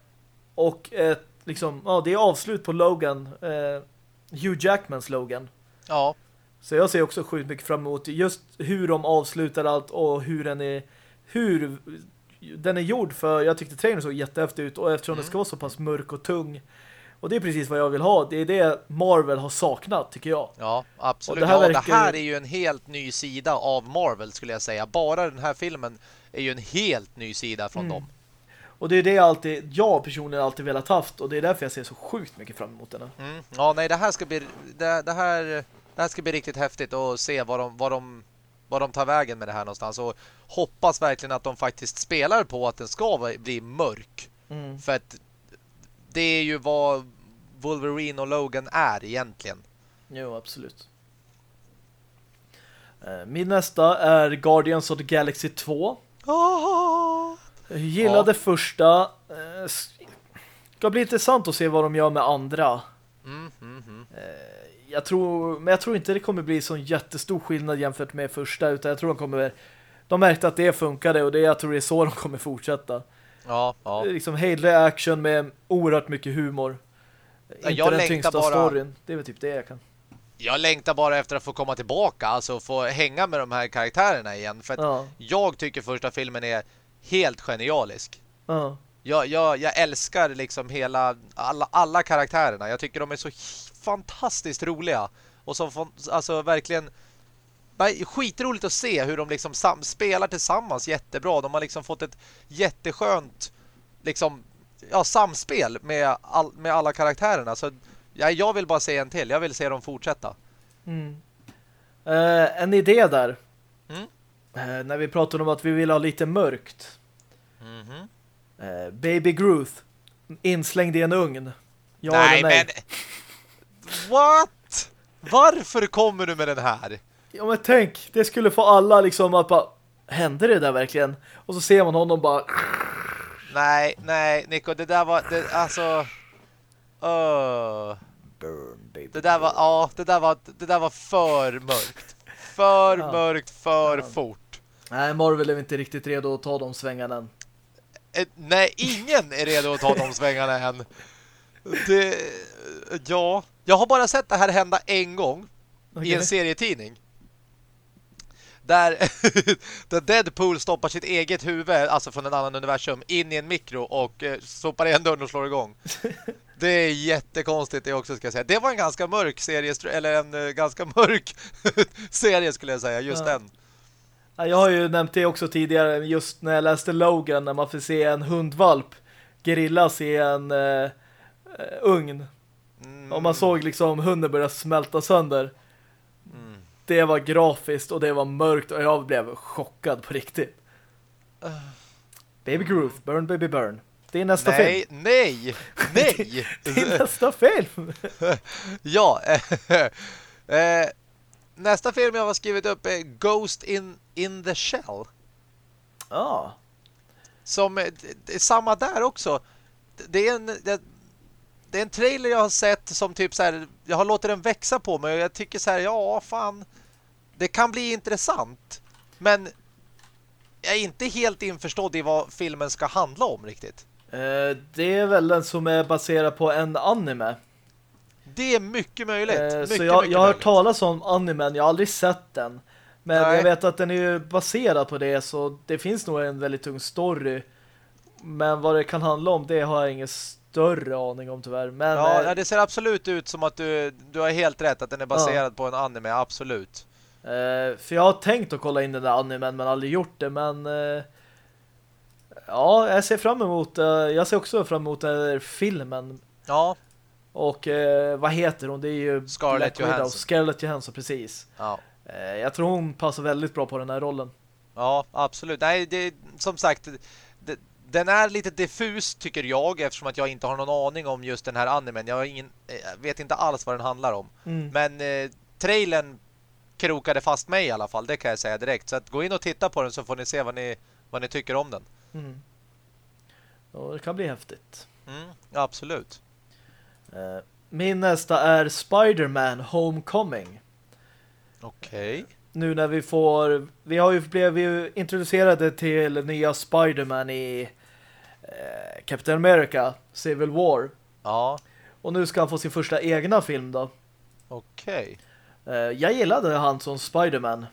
och ett liksom, ja, det är avslut på Logan. Eh, Hugh Jackmans Logan. Ja. Så jag ser också sjukt mycket fram emot just hur de avslutar allt och hur den är hur den är gjord för jag tyckte trailern såg jättehäftigt ut och eftersom mm. det ska vara så pass mörk och tung och det är precis vad jag vill ha. Det är det Marvel har saknat, tycker jag. Ja, absolut. Det här, ja, verkar... det här är ju en helt ny sida av Marvel, skulle jag säga. Bara den här filmen är ju en helt ny sida från mm. dem. Och det är det jag, alltid, jag personligen alltid velat haft. Och det är därför jag ser så sjukt mycket fram emot den. Mm. Ja, nej, det här ska bli... Det, det, här, det här ska bli riktigt häftigt att se vad de, vad de vad de tar vägen med det här någonstans och hoppas verkligen att de faktiskt spelar på att den ska bli mörk. Mm. För att det är ju vad Wolverine och Logan är egentligen. Jo, absolut. Eh, min nästa är Guardians of the Galaxy 2. Oh. Jag gillade ja. första. Eh, ska bli intressant att se vad de gör med andra. Mm, mm, mm. Eh, jag tror, men jag tror inte det kommer bli så jättestor skillnad jämfört med första utan jag tror de kommer de märkte att det funkade och det, jag tror det är så de kommer fortsätta. Ja, ja. Liksom hedlig action med oerhört mycket humor. Inte jag den tyngsta bara- storyn. Det är väl typ det jag kan. Jag längtar bara efter att få komma tillbaka, alltså få hänga med de här karaktärerna igen. För att Ja, jag tycker första filmen är helt genialisk. ja. Jag, jag, jag älskar liksom hela alla, alla karaktärerna. Jag tycker de är så fantastiskt roliga. Och så får- alltså verkligen nej, skitroligt att se hur de liksom sam, spelar tillsammans jättebra. De har liksom fått ett jätteskönt liksom ja, samspel med, all, med alla karaktärerna. Så ja, jag vill bara se en till. Jag vill se dem fortsätta. Mm. Eh, en idé där. Mm. Eh, när vi pratade om att vi vill ha lite mörkt. Mhm. Eh, Baby Groth. Inslängd i en ugn. Ja nej, nej? men... What? Varför kommer du med den här? Ja men tänk, det skulle få alla liksom att bara Hände det där verkligen? Och så ser man honom bara Nej, nej, Nico, det där var... Det, alltså... Burn baby det där var... Ja, det där var, det där var för mörkt. För Ja. mörkt, för Ja. fort. Nej, Marvel är inte riktigt redo att ta de svängarna än. Eh, nej, ingen är redo att ta de svängarna än. Det... Ja. Jag har bara sett det här hända en gång. i en serietidning. Där, där Deadpool stoppar sitt eget huvud, alltså från en annan universum, in i en mikro och eh, sopar igen dörren och slår igång. Det är jättekonstigt det också ska jag säga. Det var en ganska mörk serie, eller en eh, ganska mörk serie skulle jag säga, just Ja. den. Ja, Jag har ju nämnt det också tidigare just när jag läste Logan när man får se en hundvalp gerillas i en eh, eh, ugn. Mm, Och man såg liksom hunden börja smälta sönder. Det var grafiskt och det var mörkt och jag blev chockad på riktigt. Baby Groove, Burn Baby Burn. Det är nästa Nej, film. nej, nej. Det är nästa film. ja. eh, nästa film jag har skrivit upp är Ghost in, in the Shell. Ja. som det- det är samma där också. Det är en det, det är en trailer jag har sett som typ så här jag har låtit den växa på mig och jag tycker så här ja fan det kan bli intressant. Men jag är inte helt införstådd i vad filmen ska handla om riktigt. Eh, det är väl den som är baserad på en anime. Det är mycket möjligt. Eh, mycket, så jag, jag har hört talas om animen, jag har aldrig sett den. Men Nej. jag vet att den är ju baserad på det så det finns nog en väldigt tung story. Men vad det kan handla om, det har jag ingen större aning om tyvärr. Men Ja, eh, ja, det ser absolut ut som att du, du har helt rätt att den är baserad på en anime, absolut. eh, för jag har tänkt att kolla in den där animen men aldrig gjort det. Men eh, ja, jag ser fram emot eh, jag ser också fram emot den där filmen. Ja, Och eh, vad heter hon? Det är ju Scarlett Black Widow. Johansson. Scarlett Johansson, precis. ja. Eh, jag tror hon passar väldigt bra på den här rollen. Ja, absolut. Nej, det, som sagt, den är lite diffus tycker jag eftersom att jag inte har någon aning om just den här animen. Jag, ingen, jag vet inte alls vad den handlar om. Mm. Men eh, trailern krokade fast mig i alla fall, det kan jag säga direkt. Så att gå in och titta på den så får ni se vad ni, vad ni tycker om den. Mm. Och det kan bli häftigt. Mm, absolut. Eh, Min nästa är Spider-Man Homecoming. Okej. Nu när vi får... Vi har ju blivit introducerade till nya Spider-Man i eh, Captain America Civil War. Ja, Och nu ska han få sin första egna film då. okej. Eh, jag gillade han som Spider-Man.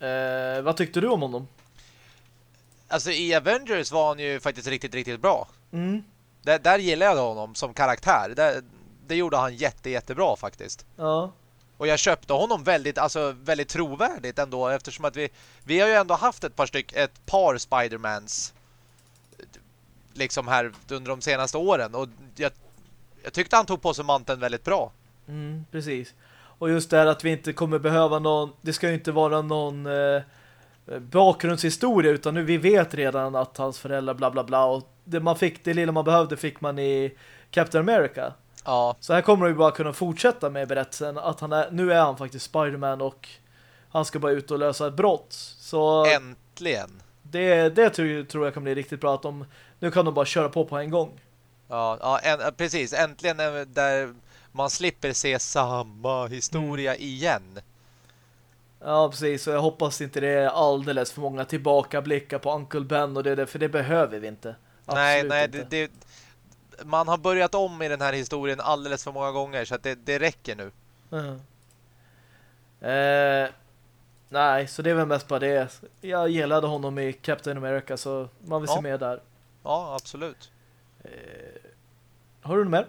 Eh, vad tyckte du om honom? Alltså i Avengers var han ju faktiskt riktigt, riktigt bra. Mm. Där, där gillade jag honom som karaktär. Där, det gjorde han jätte, jättebra faktiskt. Ja. Och jag köpte honom väldigt, alltså väldigt trovärdigt ändå eftersom att vi, vi har ju ändå haft ett par styck, ett par Spidermans liksom här under de senaste åren och jag, jag tyckte han tog på sig manteln väldigt bra. Mm, precis. Och just det här att vi inte kommer behöva någon, det ska ju inte vara någon eh, bakgrundshistoria utan nu vi vet redan att hans föräldrar bla bla bla och det man fick, det lilla man behövde fick man i Captain America. Ja, Så här kommer vi bara kunna fortsätta med berättelsen att han är, nu är han faktiskt Spider-Man och han ska bara ut och lösa ett brott. Så äntligen. Det, det tror, jag kan bli riktigt bra att de, nu kan de bara köra på på en gång. Ja, ja en, precis. Äntligen där man slipper se samma historia mm. igen. Ja, precis. Och jag hoppas inte det är alldeles för många tillbakablickar på Uncle Ben och det, för det behöver vi inte. Absolut nej, nej. Inte. Det, det, man har börjat om i den här historien alldeles för många gånger så att det, det räcker nu. Mm. Eh, nej, så det är väl mest bara det. Jag gillade honom i Captain America så man vill ja. se mer där. Ja, absolut. Eh, har du något mer?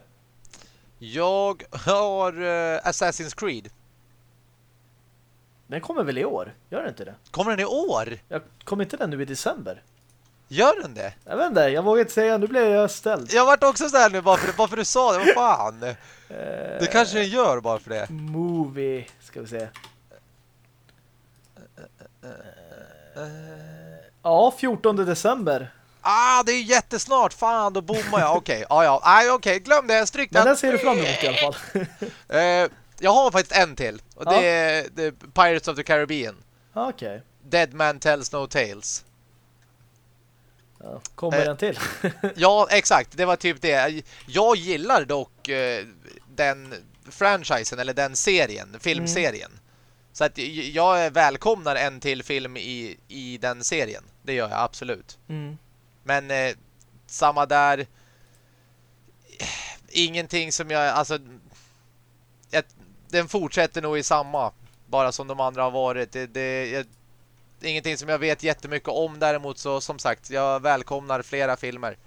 Jag har uh, Assassin's Creed. Den kommer väl i år? Gör den inte det? Kommer den i år? Jag kommer inte den nu i december. Gör den det? Jag vet inte, jag vågar inte säga. Nu blir jag ställd. Jag vart också såhär nu bara för, bara för du sa det. Vad fan? det kanske den gör bara för det. Movie, ska vi se. Ja, 14 december. Ah, det är jättesnart. Fan, då bommar jag. Okej, okay. ah, ja. Okej. Okay. Glöm det. Stryk den. Men den ser du fram emot i alla fall. uh, jag har faktiskt en till. Och det, ja. är, det är Pirates of the Caribbean. Okej. Okay. Dead Man Tells No Tales. Ja, kommer uh, den till? ja, exakt. Det var typ det. Jag gillar dock uh, den franchisen, eller den serien, filmserien. Mm. Så att jag välkomnar en till film i, i den serien. Det gör jag absolut. Mm. Men eh, samma där. Ingenting som jag, alltså jag, den fortsätter nog i samma bara som de andra har varit. Det, det jag, ingenting som jag vet jättemycket om däremot så som sagt, jag välkomnar flera filmer.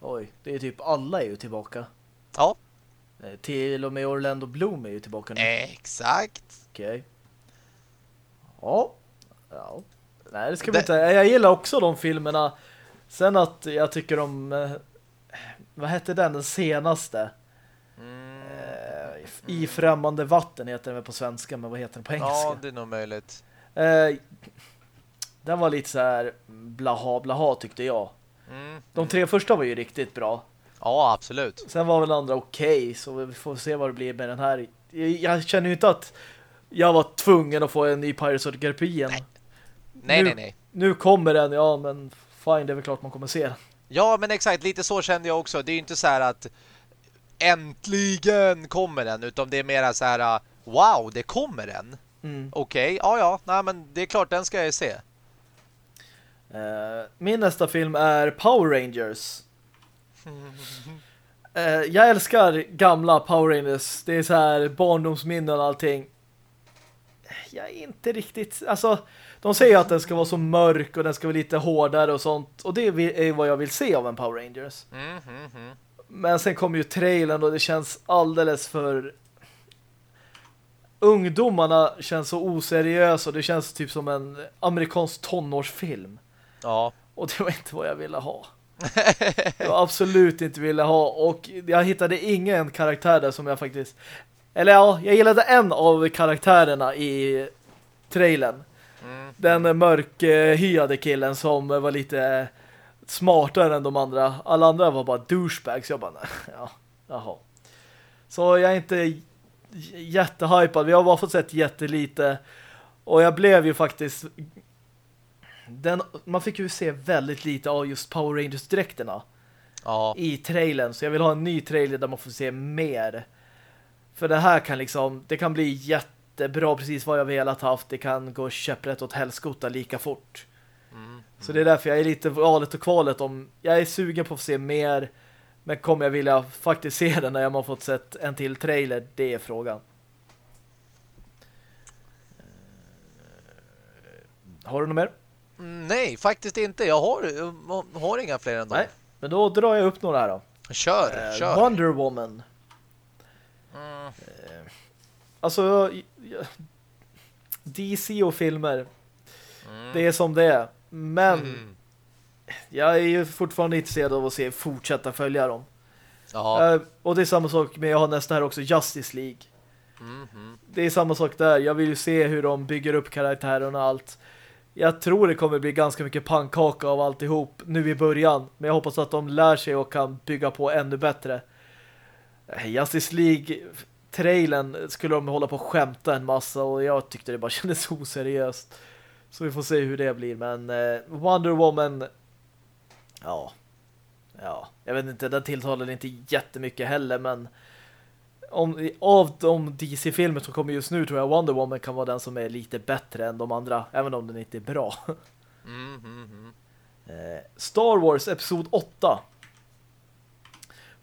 Oj, det är typ alla är ju tillbaka. Ja. Eh, till och med Orlando Bloom är ju tillbaka nu. Exakt. Okej. Okay. Ja. Ja. Nej, det ska vi det... inte. Jag gillar också de filmerna. Sen att jag tycker om eh, vad hette den, den senaste? Mm. Eh, I främmande vatten heter den på svenska, men vad heter den på engelska? Ja, det är nog möjligt. Eh, den var lite så här blaha blaha tyckte jag. Mm. De tre första var ju riktigt bra. Ja, absolut. Sen var väl andra okej, okay, så vi får se vad det blir med den här. Jag känner ju inte att jag var tvungen att få en ny Pirates of the Caribbean. Nej, nej, nu, nej, nej. Nu kommer den, ja men fine, det är väl klart man kommer se den. Ja, men exakt, lite så kände jag också. Det är ju inte så här att äntligen kommer den, utan det är mer så här wow, det kommer den. Mm. Okej, okay, ja, ja, nej men det är klart, den ska jag se. Uh, min nästa film är Power Rangers. uh, jag älskar gamla Power Rangers. Det är så här barndomsminnen och allting jag är inte riktigt... Alltså, de säger att den ska vara så mörk och den ska vara lite hårdare och sånt. Och det är vad jag vill se av en Power Rangers. Mm, mm, mm. Men sen kommer ju trailern och det känns alldeles för... Ungdomarna känns så oseriösa och det känns typ som en amerikansk tonårsfilm. Ja. Och det var inte vad jag ville ha. jag absolut inte ville ha. Och jag hittade ingen karaktär där som jag faktiskt... Eller ja, jag gillade en av karaktärerna i trailern. Mm. Den mörkhyade killen som var lite smartare än de andra. Alla andra var bara douchebags. Jag bara, ja, jaha. Så jag är inte jättehypad. Vi har bara fått sett jättelite. Och jag blev ju faktiskt... Den, man fick ju se väldigt lite av just Power Rangers-dräkterna ja. i trailern. Så jag vill ha en ny trailer där man får se mer. För det här kan liksom, det kan bli jättebra precis vad jag velat haft. Det kan gå käpprätt åt helskota lika fort. Mm, mm. Så det är därför jag är lite valet och kvalet om, jag är sugen på att se mer men kommer jag vilja faktiskt se den när jag har fått sett en till trailer? Det är frågan. Har du något mer? Nej, faktiskt inte. Jag har, har inga fler än dem. Nej, men då drar jag upp några här då. Kör, eh, kör. Wonder Woman. Mm. Alltså DC och filmer mm. det är som det är. Men mm. jag är ju fortfarande intresserad av att se fortsätta följa dem. Ja. Uh, och det är samma sak med jag har nästa här också Justice League. Mm. Det är samma sak där. Jag vill ju se hur de bygger upp karaktärerna och allt. Jag tror det kommer bli ganska mycket pannkaka av alltihop nu i början. Men jag hoppas att de lär sig och kan bygga på ännu bättre. Justice League trailern skulle de hålla på att skämta en massa och jag tyckte det bara kändes oseriöst. Så vi får se hur det blir. Men eh, Wonder Woman ja, ja, jag vet inte, den tilltalar inte jättemycket heller, men om, av de DC-filmer som kommer just nu tror jag Wonder Woman kan vara den som är lite bättre än de andra, även om den inte är bra. Mm, mm, mm. Eh, Star Wars Episod 8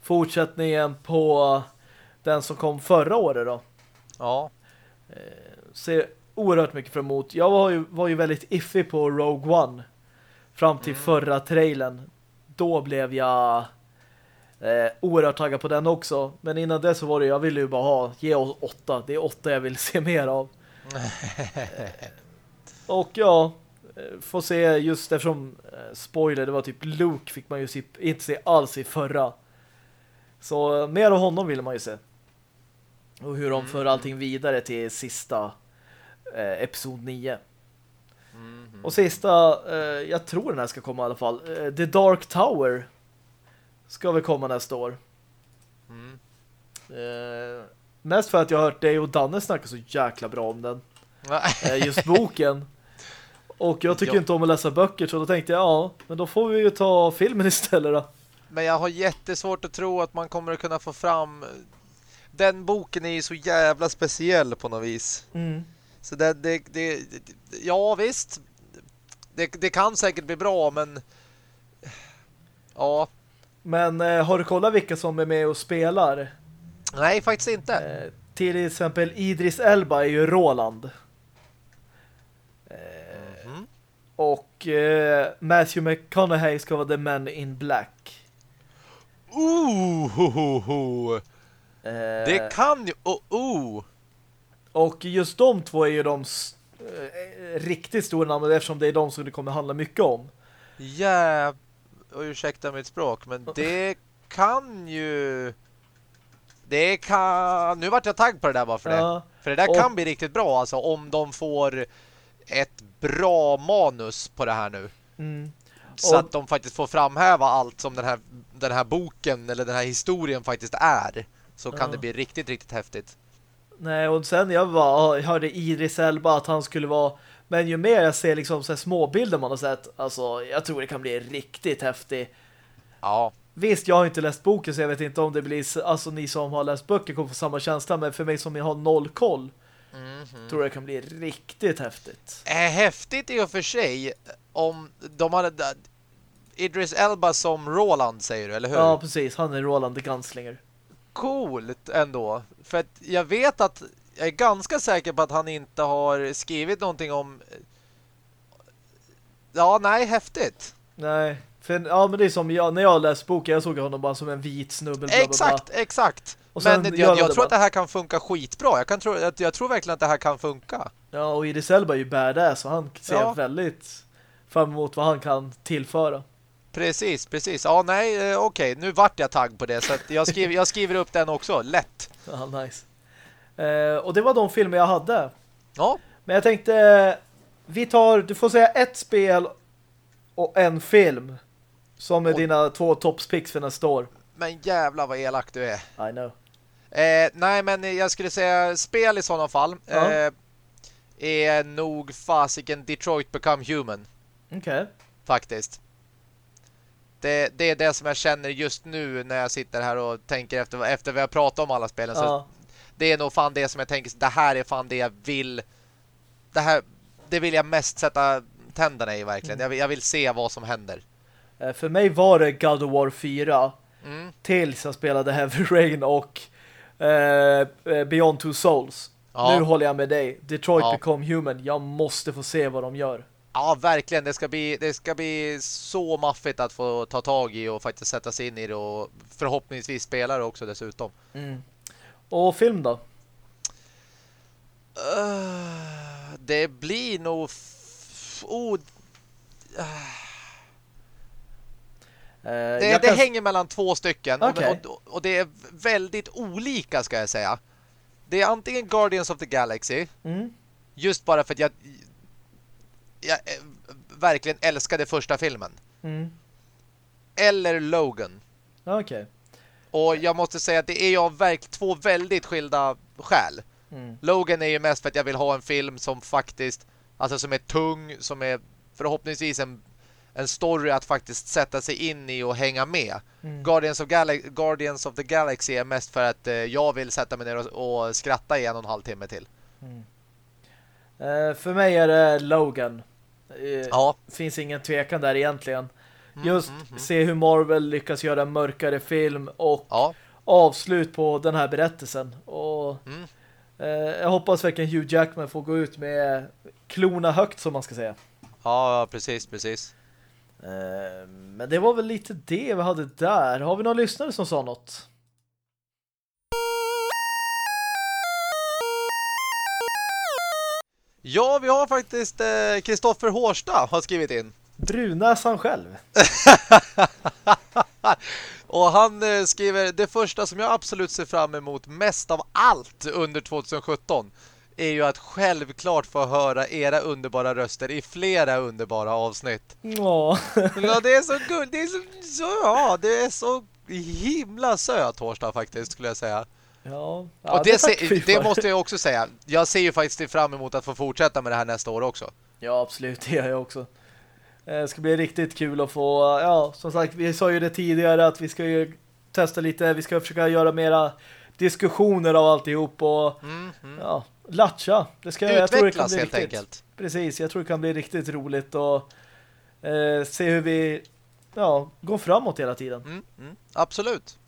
Fortsättningen på den som kom förra året då. Ja. Ser oerhört mycket fram emot. Jag var ju, var ju väldigt iffy på Rogue One fram till Mm. förra trailern. Då blev jag eh, oerhört taggad på den också. Men innan det så var det, jag ville ju bara ha, ge oss åtta. Det är åtta jag vill se mer av. Och ja, eh, får se just eftersom eh, spoiler, det var typ Luke fick man ju se, inte se alls i förra. Så mer av honom vill man ju se. Och hur de Mm. för allting vidare till sista eh, episod 9. Mm, Och sista, eh, jag tror den här ska komma i alla fall. Eh, The Dark Tower ska väl komma nästa år. mm. Eh, mest för att jag har hört dig och Danne snacka så jäkla bra om den. Eh, just boken. Och jag tycker Ja. inte om att läsa böcker så då tänkte jag, ja, men då får vi ju ta filmen istället då. Men jag har jättesvårt att tro att man kommer att kunna få fram... Den boken är ju så jävla speciell på något vis. Mm. Så det, det, det ja visst. Det, det kan säkert bli bra men ja, Men eh, har du kollat vilka som är med och spelar? nej faktiskt inte. Eh, till exempel Idris Elba är ju Roland. Eh, Mhm. och eh, Matthew McConaughey ska vara The Man in Black. Ooh, ho, ho, ho. Eh, Det kan ju oh, oh. Och just de två är ju de eh, riktigt stora namn eftersom det är de som det kommer handla mycket om. Jäv... Och ursäkta mitt språk men det kan ju det kan nu vart jag tagg på det där bara för det. Ja, För det där Och- kan bli riktigt bra alltså om de får ett bra manus på det här nu. mm. Så Och- att de faktiskt får framhäva allt som den här, den här boken eller den här historien faktiskt är. Så kan Ja. det bli riktigt, riktigt häftigt. Nej, och sen jag, var, jag hörde Idris Elba att han skulle vara men ju mer jag ser liksom så småbilder man har sett, alltså jag tror det kan bli riktigt häftigt. Ja, Visst, jag har inte läst boken så jag vet inte om det blir, alltså ni som har läst böcker kommer få samma känsla, men för mig som har noll koll Mhm. tror jag det kan bli riktigt häftigt. är häftigt i och för sig om de hade Idris Elba som Roland säger du, eller hur? Ja, precis. Han är Roland the Gunslinger. Coolt ändå. För att jag vet att jag är ganska säker på att han inte har skrivit någonting om Ja, nej, häftigt. Nej, för, ja men det är som jag, när jag läste boken, jag såg honom bara som en vit snubbe. bla, bla, bla. Exakt, exakt. Och Men jag, jag det tror att det här kan funka skitbra. Jag, kan tro, jag, jag tror verkligen att det här kan funka. Ja, och Idris Elba är ju badass och han ser Ja. väldigt fram emot vad han kan tillföra. Precis, precis. Ja, nej, eh, okej. Nu vart jag tagg på det. Så jag, skriver, jag skriver upp den också. Lätt. Ja, nice. Eh, och det var de filmer jag hade. Ja, Men jag tänkte, vi tar, du får säga ett spel och en film som är Oj. dina två toppspicks för nästa år. men jävla vad elak du är. I know. Eh, nej, men jag skulle säga spel i sådana fall. Ja. Eh, är nog fasiken Detroit Become Human. Okej. Faktiskt. Det, det är det som jag känner just nu när jag sitter här och tänker efter, efter vi har pratat om alla spelen. Så Ja. det är nog fan det som jag tänker, det här är fan det jag vill det här, det vill jag mest sätta tänderna i verkligen. Mm. Jag, vill, jag vill se vad som händer. Eh, För mig var det God of War 4 Mm. tills jag spelade Heavy Rain och eh, eh, Beyond Two Souls. Ja. Nu håller jag med dig. Detroit Ja. Become Human. Jag måste få se vad de gör. Ja, verkligen. Det ska, bli, det ska bli så maffigt att få ta tag i och faktiskt sätta sig in i det och förhoppningsvis spela det också dessutom. Och film då? Uh, det blir nog... Oh, Eh, det jag det kan- hänger mellan två stycken. Okej. Och, och det är väldigt olika ska jag säga. Det är antingen Guardians of the Galaxy. Mm. Just bara för att jag, jag eh, verkligen älskade första filmen. Mm. Eller Logan. Okej. Och jag måste säga att det är ju av verk två väldigt skilda skäl. Mm. Logan är ju mest för att jag vill ha en film som faktiskt, alltså som är tung, som är förhoppningsvis en, en story att faktiskt sätta sig in i och hänga med. Mm. Guardians, of Guardians of the Galaxy är mest för att eh, jag vill sätta mig ner och, och skratta i en och en halv timme till. Eh, för mig är det Logan. Eh, Ja. Finns ingen tvekan där egentligen. Mm, Just mm, mm. se hur Marvel lyckas göra en mörkare film och Ja. avslut på den här berättelsen. Och Mm. eh, jag hoppas verkligen Hugh Jackman får gå ut med klona högt som man ska säga. ja, precis, precis. Eh, men det var väl lite det vi hade där. Har vi någon lyssnare som sa något? Ja, vi har faktiskt Kristoffer eh, Hårsta har skrivit in. Brunäsan själv. Och han eh, skriver det första som jag absolut ser fram emot mest av allt under 2017 är ju att självklart få höra era underbara röster i flera underbara avsnitt. Ja. Ja, det är så gulligt. Det är så, så ja, det är så himla söt Hårsta faktiskt skulle jag säga. Ja, ja och det, vi se, det måste jag också säga. Jag ser ju faktiskt fram emot att få fortsätta med det här nästa år också. Ja, absolut. Det gör jag också. Eh, Det ska bli riktigt kul att få, ja, som sagt, vi sa ju det tidigare att vi ska ju testa lite, vi ska försöka göra mera diskussioner av alltihop och Mm, mm. ja, latcha. Det ska, jag tror det kan Utvecklas bli helt riktigt, enkelt. Precis, jag tror det kan bli riktigt roligt och eh, se hur vi ja, går framåt hela tiden. Mm, mm. Absolut.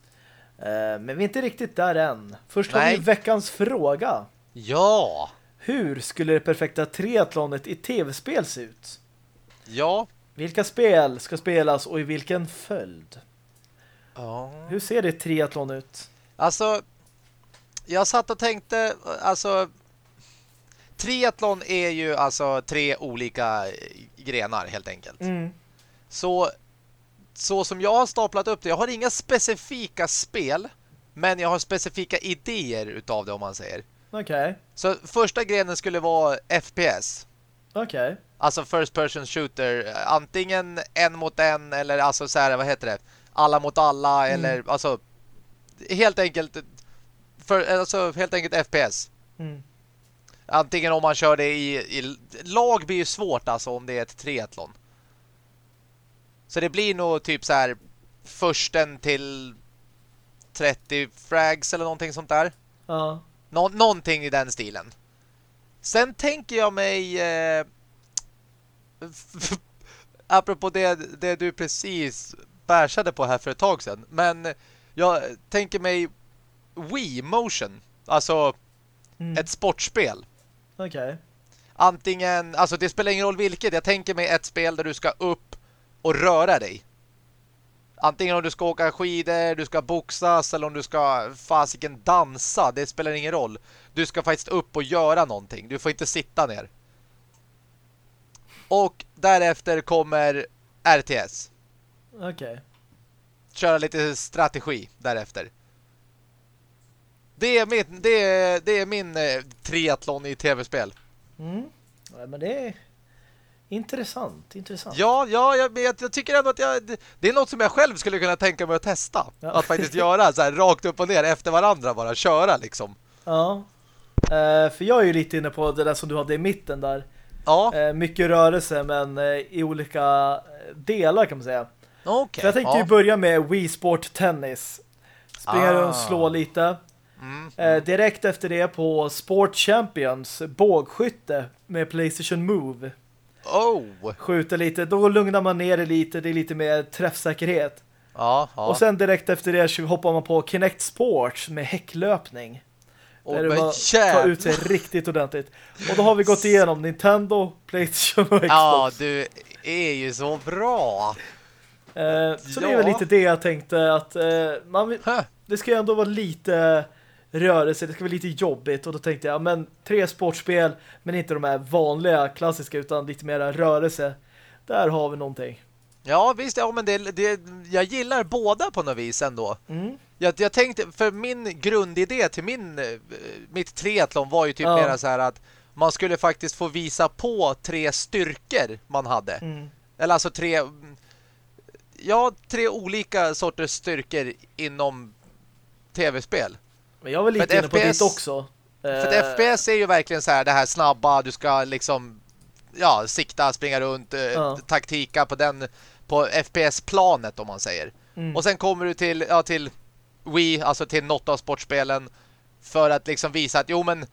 Eh, men vi är inte riktigt där än. Först har vi veckans fråga. Ja. Hur skulle det perfekta triathlonet i tv-spel se ut? Ja. Vilka spel ska spelas och i vilken följd? Ja. Hur ser det triathlon ut? Alltså, jag satt och tänkte, alltså, triathlon är ju alltså tre olika grenar helt enkelt. Mm. Så, så som jag har staplat upp det, jag har inga specifika spel, men jag har specifika idéer utav det om man säger. Okej, Så första grenen skulle vara FPS. okej. Alltså first person shooter. Antingen en mot en eller alltså så här, vad heter det? Alla mot alla Mm. eller alltså helt enkelt för, alltså helt enkelt FPS. Mm. Antingen om man kör det i, i lag blir ju svårt alltså om det är ett triathlon. Så det blir nog typ så här försten till 30 frags eller någonting sånt där. Ja. Nå någonting i den stilen. Sen tänker jag mig eh, apropå det, det du precis bärsade på här för ett tag sedan. Men jag tänker mig Wii Motion. Alltså Mm. ett sportspel. Okej. Antingen, alltså det spelar ingen roll vilket. Jag tänker mig ett spel där du ska upp och röra dig. Antingen om du ska åka skidor, du ska boxas eller om du ska fasiken dansa. Det spelar ingen roll. Du ska faktiskt upp och göra någonting. Du får inte sitta ner. Och därefter kommer RTS. Okej. Köra lite strategi därefter. Det är min, det är, det är min eh, triathlon i tv-spel. Mm. Ja, men det är intressant, intressant. Ja, ja jag, jag, jag tycker ändå att jag, det, det är något som jag själv skulle kunna tänka mig att testa. Ja. Att faktiskt göra så här rakt upp och ner efter varandra bara. Köra liksom. Ja. Eh, för jag är ju lite inne på det där som du hade i mitten där. Ja, Eh, mycket rörelse men eh, i olika eh, delar kan man säga. okej. För jag tänkte ja. ju börja med Wii Sport Tennis. Springa Ah. runt, slå lite. Mm. Eh, direkt efter det på Sport Champions bågskytte med PlayStation Move. Oh! Skjuter lite, då lugnar man ner det lite, det är lite mer träffsäkerhet. Ja, ja. Och sen direkt efter det så hoppar man på Kinect Sports med häcklöpning. oh, där det men var jävlar. ta ut sig riktigt ordentligt. Och då har vi gått igenom Nintendo, PlayStation och Xbox. Ja, du är ju så bra. Eh, så det är väl lite det jag tänkte att eh, man, det ska ju ändå vara lite rörelse, det ska vara lite jobbigt och då tänkte jag, men tre sportspel men inte de här vanliga klassiska utan lite mera rörelse. Där har vi någonting. Ja, visst. Ja, men det, det, jag gillar båda på något vis ändå. Mm. Jag, jag tänkte, för min grundidé till min, eh, mitt triathlon var ju typ Ja. mera så här att man skulle faktiskt få visa på tre styrkor man hade. Mm. Eller alltså tre ja, tre olika sorters styrkor inom tv-spel. Men jag var lite inne på FPS ditt också. För att Eh, FPS är ju verkligen så här det här snabba, du ska liksom ja, sikta, springa runt, Ja. taktika på den på FPS-planet om man säger. Mm. Och sen kommer du till, ja, till Wii, alltså till något av sportspelen för att liksom visa att jo men eh,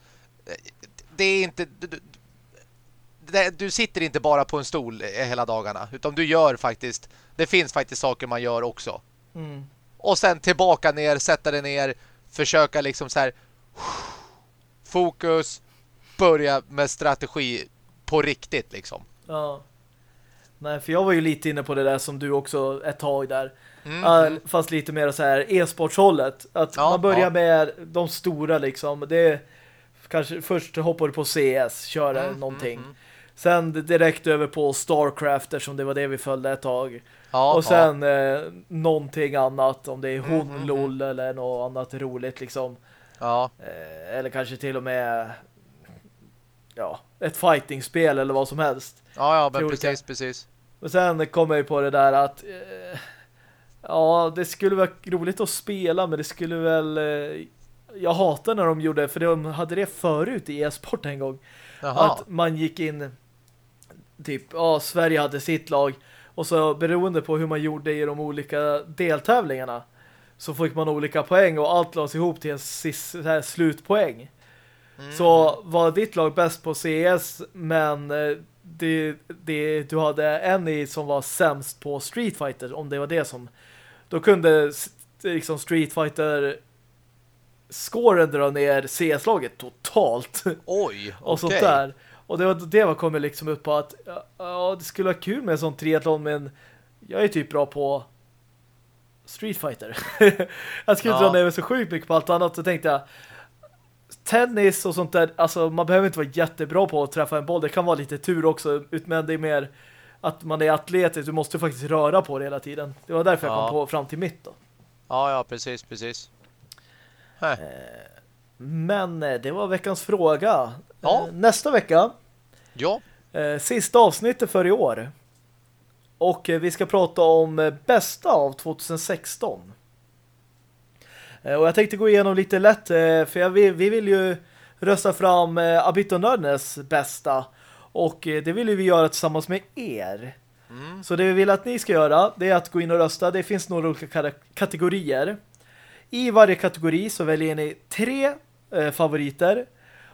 det är inte du, du, det, du sitter inte bara på en stol hela dagarna utan du gör faktiskt det finns faktiskt saker man gör också. Mm. Och sen tillbaka ner, sätta dig ner, försöka liksom så här fokus, börja med strategi på riktigt liksom. Ja. Nej, för jag var ju lite inne på det där som du också ett tag där. Mm, fast lite mer så här e-sportshållet. Att Ja, man börjar ja. med de stora liksom. Det är, kanske först hoppar du på CS, kör Mm, någonting. mm, mm. Sen direkt över på Starcraft eftersom det var det vi följde ett tag. Ja, och sen eh, någonting annat, om det är Mm, mm, Honlol eller något annat roligt liksom. ja, Eh, eller kanske till och med ja, ett fightingspel eller vad som helst. ja, ja, men olika- precis, precis. Men sen kommer jag på det där att eh, ja, det skulle vara roligt att spela men det skulle väl eh, jag hatar när de gjorde för de hade det förut i e-sport en gång. Jaha. Att man gick in typ, ja, Sverige hade sitt lag och så beroende på hur man gjorde i de olika deltävlingarna så fick man olika poäng och allt lades ihop till en sist, här, slutpoäng. Mm, Så var ditt lag bäst på CS men eh, det, det, du hade en i som var sämst på Street Fighter om det var det som då kunde liksom Street Fighter scoren dra ner CS-laget totalt Oj, och okej. sånt där. Och det var det var kommer liksom upp på att ja, det skulle vara kul med en sån triathlon men jag är typ bra på Street Fighter. jag skulle Ja. dra ner mig så sjukt mycket på allt annat så tänkte jag tennis och sånt där, alltså man behöver inte vara jättebra på att träffa en boll. Det kan vara lite tur också, men det är mer att man är atletisk. Du måste faktiskt röra på det hela tiden. Det var därför jag Ja. kom på fram till mitt då. Ja, ja, precis, precis. Hä. Men eh, det var veckans fråga. Ja. Eh, Nästa vecka Ja, Eh, sista avsnittet för i år. Och eh, vi ska prata om bästa av 2016. Eh, och jag tänkte gå igenom lite lätt, för jag, vi, vi vill ju rösta fram Abito Nördnes bästa. Och det vill ju vi göra tillsammans med er. Mm. Så det vi vill att ni ska göra, det är att gå in och rösta. Det finns några olika kategorier. I varje kategori så väljer ni tre favoriter.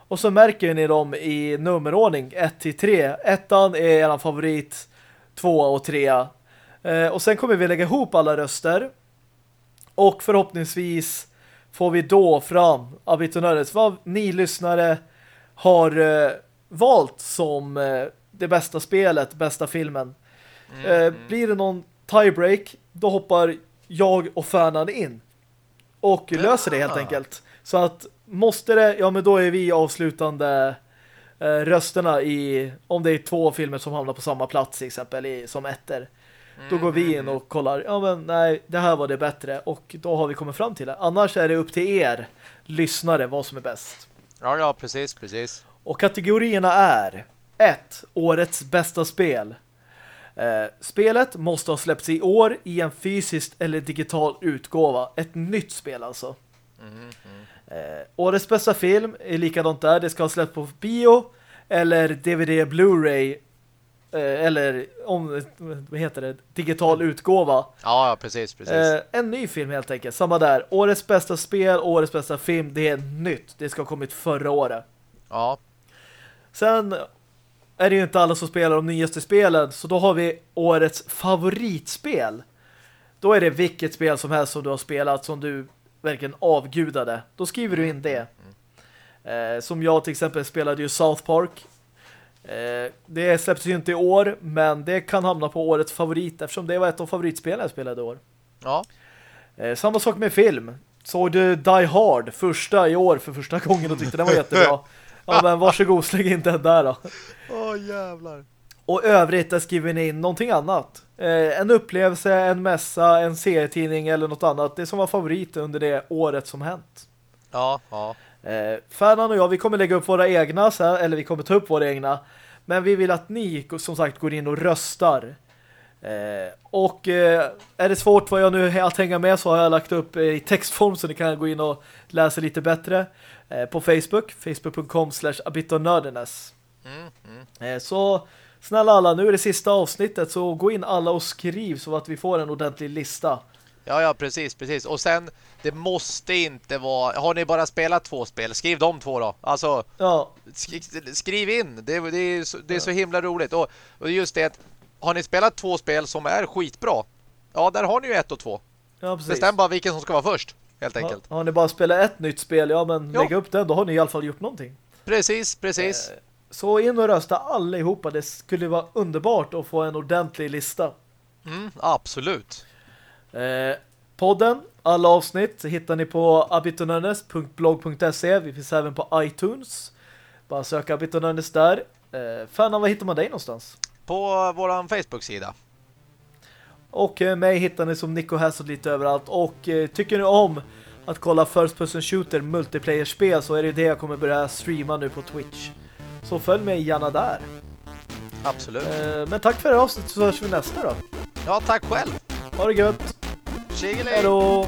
Och så märker ni dem i nummerordning 1 till 3. Ettan är er favorit, två och trea. Eh, och sen kommer vi lägga ihop alla röster. Och förhoppningsvis får vi då fram Abitonöres vad ni lyssnare har eh, valt som eh, det bästa spelet, bästa filmen. Eh, blir det någon tiebreak, då hoppar jag och Färnan in. Och löser det helt Ah. enkelt. Så att måste det, ja men då är vi avslutande eh, rösterna i, om det är två filmer som hamnar på samma plats till exempel i, som ettor. Då går vi in och kollar, ja men nej, det här var det bättre. Och då har vi kommit fram till det. Annars är det upp till er lyssnare vad som är bäst. ja, ja, precis, precis. Och kategorierna är 1. Årets bästa spel. Eh, spelet måste ha släppts i år i en fysisk eller digital utgåva. Ett nytt spel alltså. Mm, mm. Eh, årets bästa film är likadant där. Det ska ha släppts på bio eller DVD Blu-ray eh, eller om, vad heter det? Digital utgåva. Ja, ja, precis, precis. Eh, en ny film helt enkelt. Samma där. Årets bästa spel, årets bästa film, det är nytt. Det ska ha kommit förra året. Ja, Sen är det ju inte alla som spelar de nyaste spelen så då har vi årets favoritspel. Då är det vilket spel som helst som du har spelat som du verkligen avgudade. Då skriver du in det. Eh, som jag till exempel spelade ju South Park. Eh, det släpps ju inte i år men det kan hamna på årets favorit eftersom det var ett av favoritspelen jag spelade i år. ja. Eh, samma sak med film. Såg du Die Hard första i år för första gången och tyckte den var jättebra. Ja men varsågod släng in den där då. Åh, jävlar. Och övrigt där skriver ni in någonting annat. Eh, en upplevelse, en mässa, en serietidning eller något annat. Det som var favorit under det året som hänt. Ja, ja. Eh, Färnan och jag, vi kommer lägga upp våra egna, så här, eller vi kommer ta upp våra egna. Men vi vill att ni som sagt går in och röstar. Eh, och eh, är det svårt vad jag nu att hänga med så har jag lagt upp i textform så ni kan gå in och läsa lite bättre. Eh, på Facebook, facebook.com slash. Mm, mm. Eh, Så snälla alla, nu är det sista avsnittet så gå in alla och skriv så att vi får en ordentlig lista. Ja, ja, precis, precis. Och sen, det måste inte vara... Har ni bara spelat två spel, skriv de två då. Alltså, Ja, sk- skriv in. Det, det, är, så, det är så himla roligt. Och, och just det har ni spelat två spel som är skitbra, ja, där har ni ju ett och två. ja precis. Bestäm bara vilken som ska vara först, helt enkelt. Har, har ni bara spelat ett nytt spel, ja men Ja. lägg upp den, då har ni i alla fall gjort någonting. Precis, precis. Eh, Så in och rösta allihopa, det skulle vara underbart att få en ordentlig lista. Mm, absolut. Eh, podden, alla avsnitt hittar ni på abitonörnes.blog.se Vi finns även på iTunes. Bara söka Abitonörnes där. Eh, Fanna, var hittar man dig någonstans? På våran Facebook-sida. Och eh, mig hittar ni som Nico Hassel lite överallt. Och eh, tycker ni om att kolla First Person Shooter multiplayer-spel så är det det jag kommer börja streama nu på Twitch. Så följ mig gärna där. Absolut. Eh, men tack för det avsnittet så hörs vi nästa då. Ja, tack själv. Ha det gött. Tjingeling! Hej då!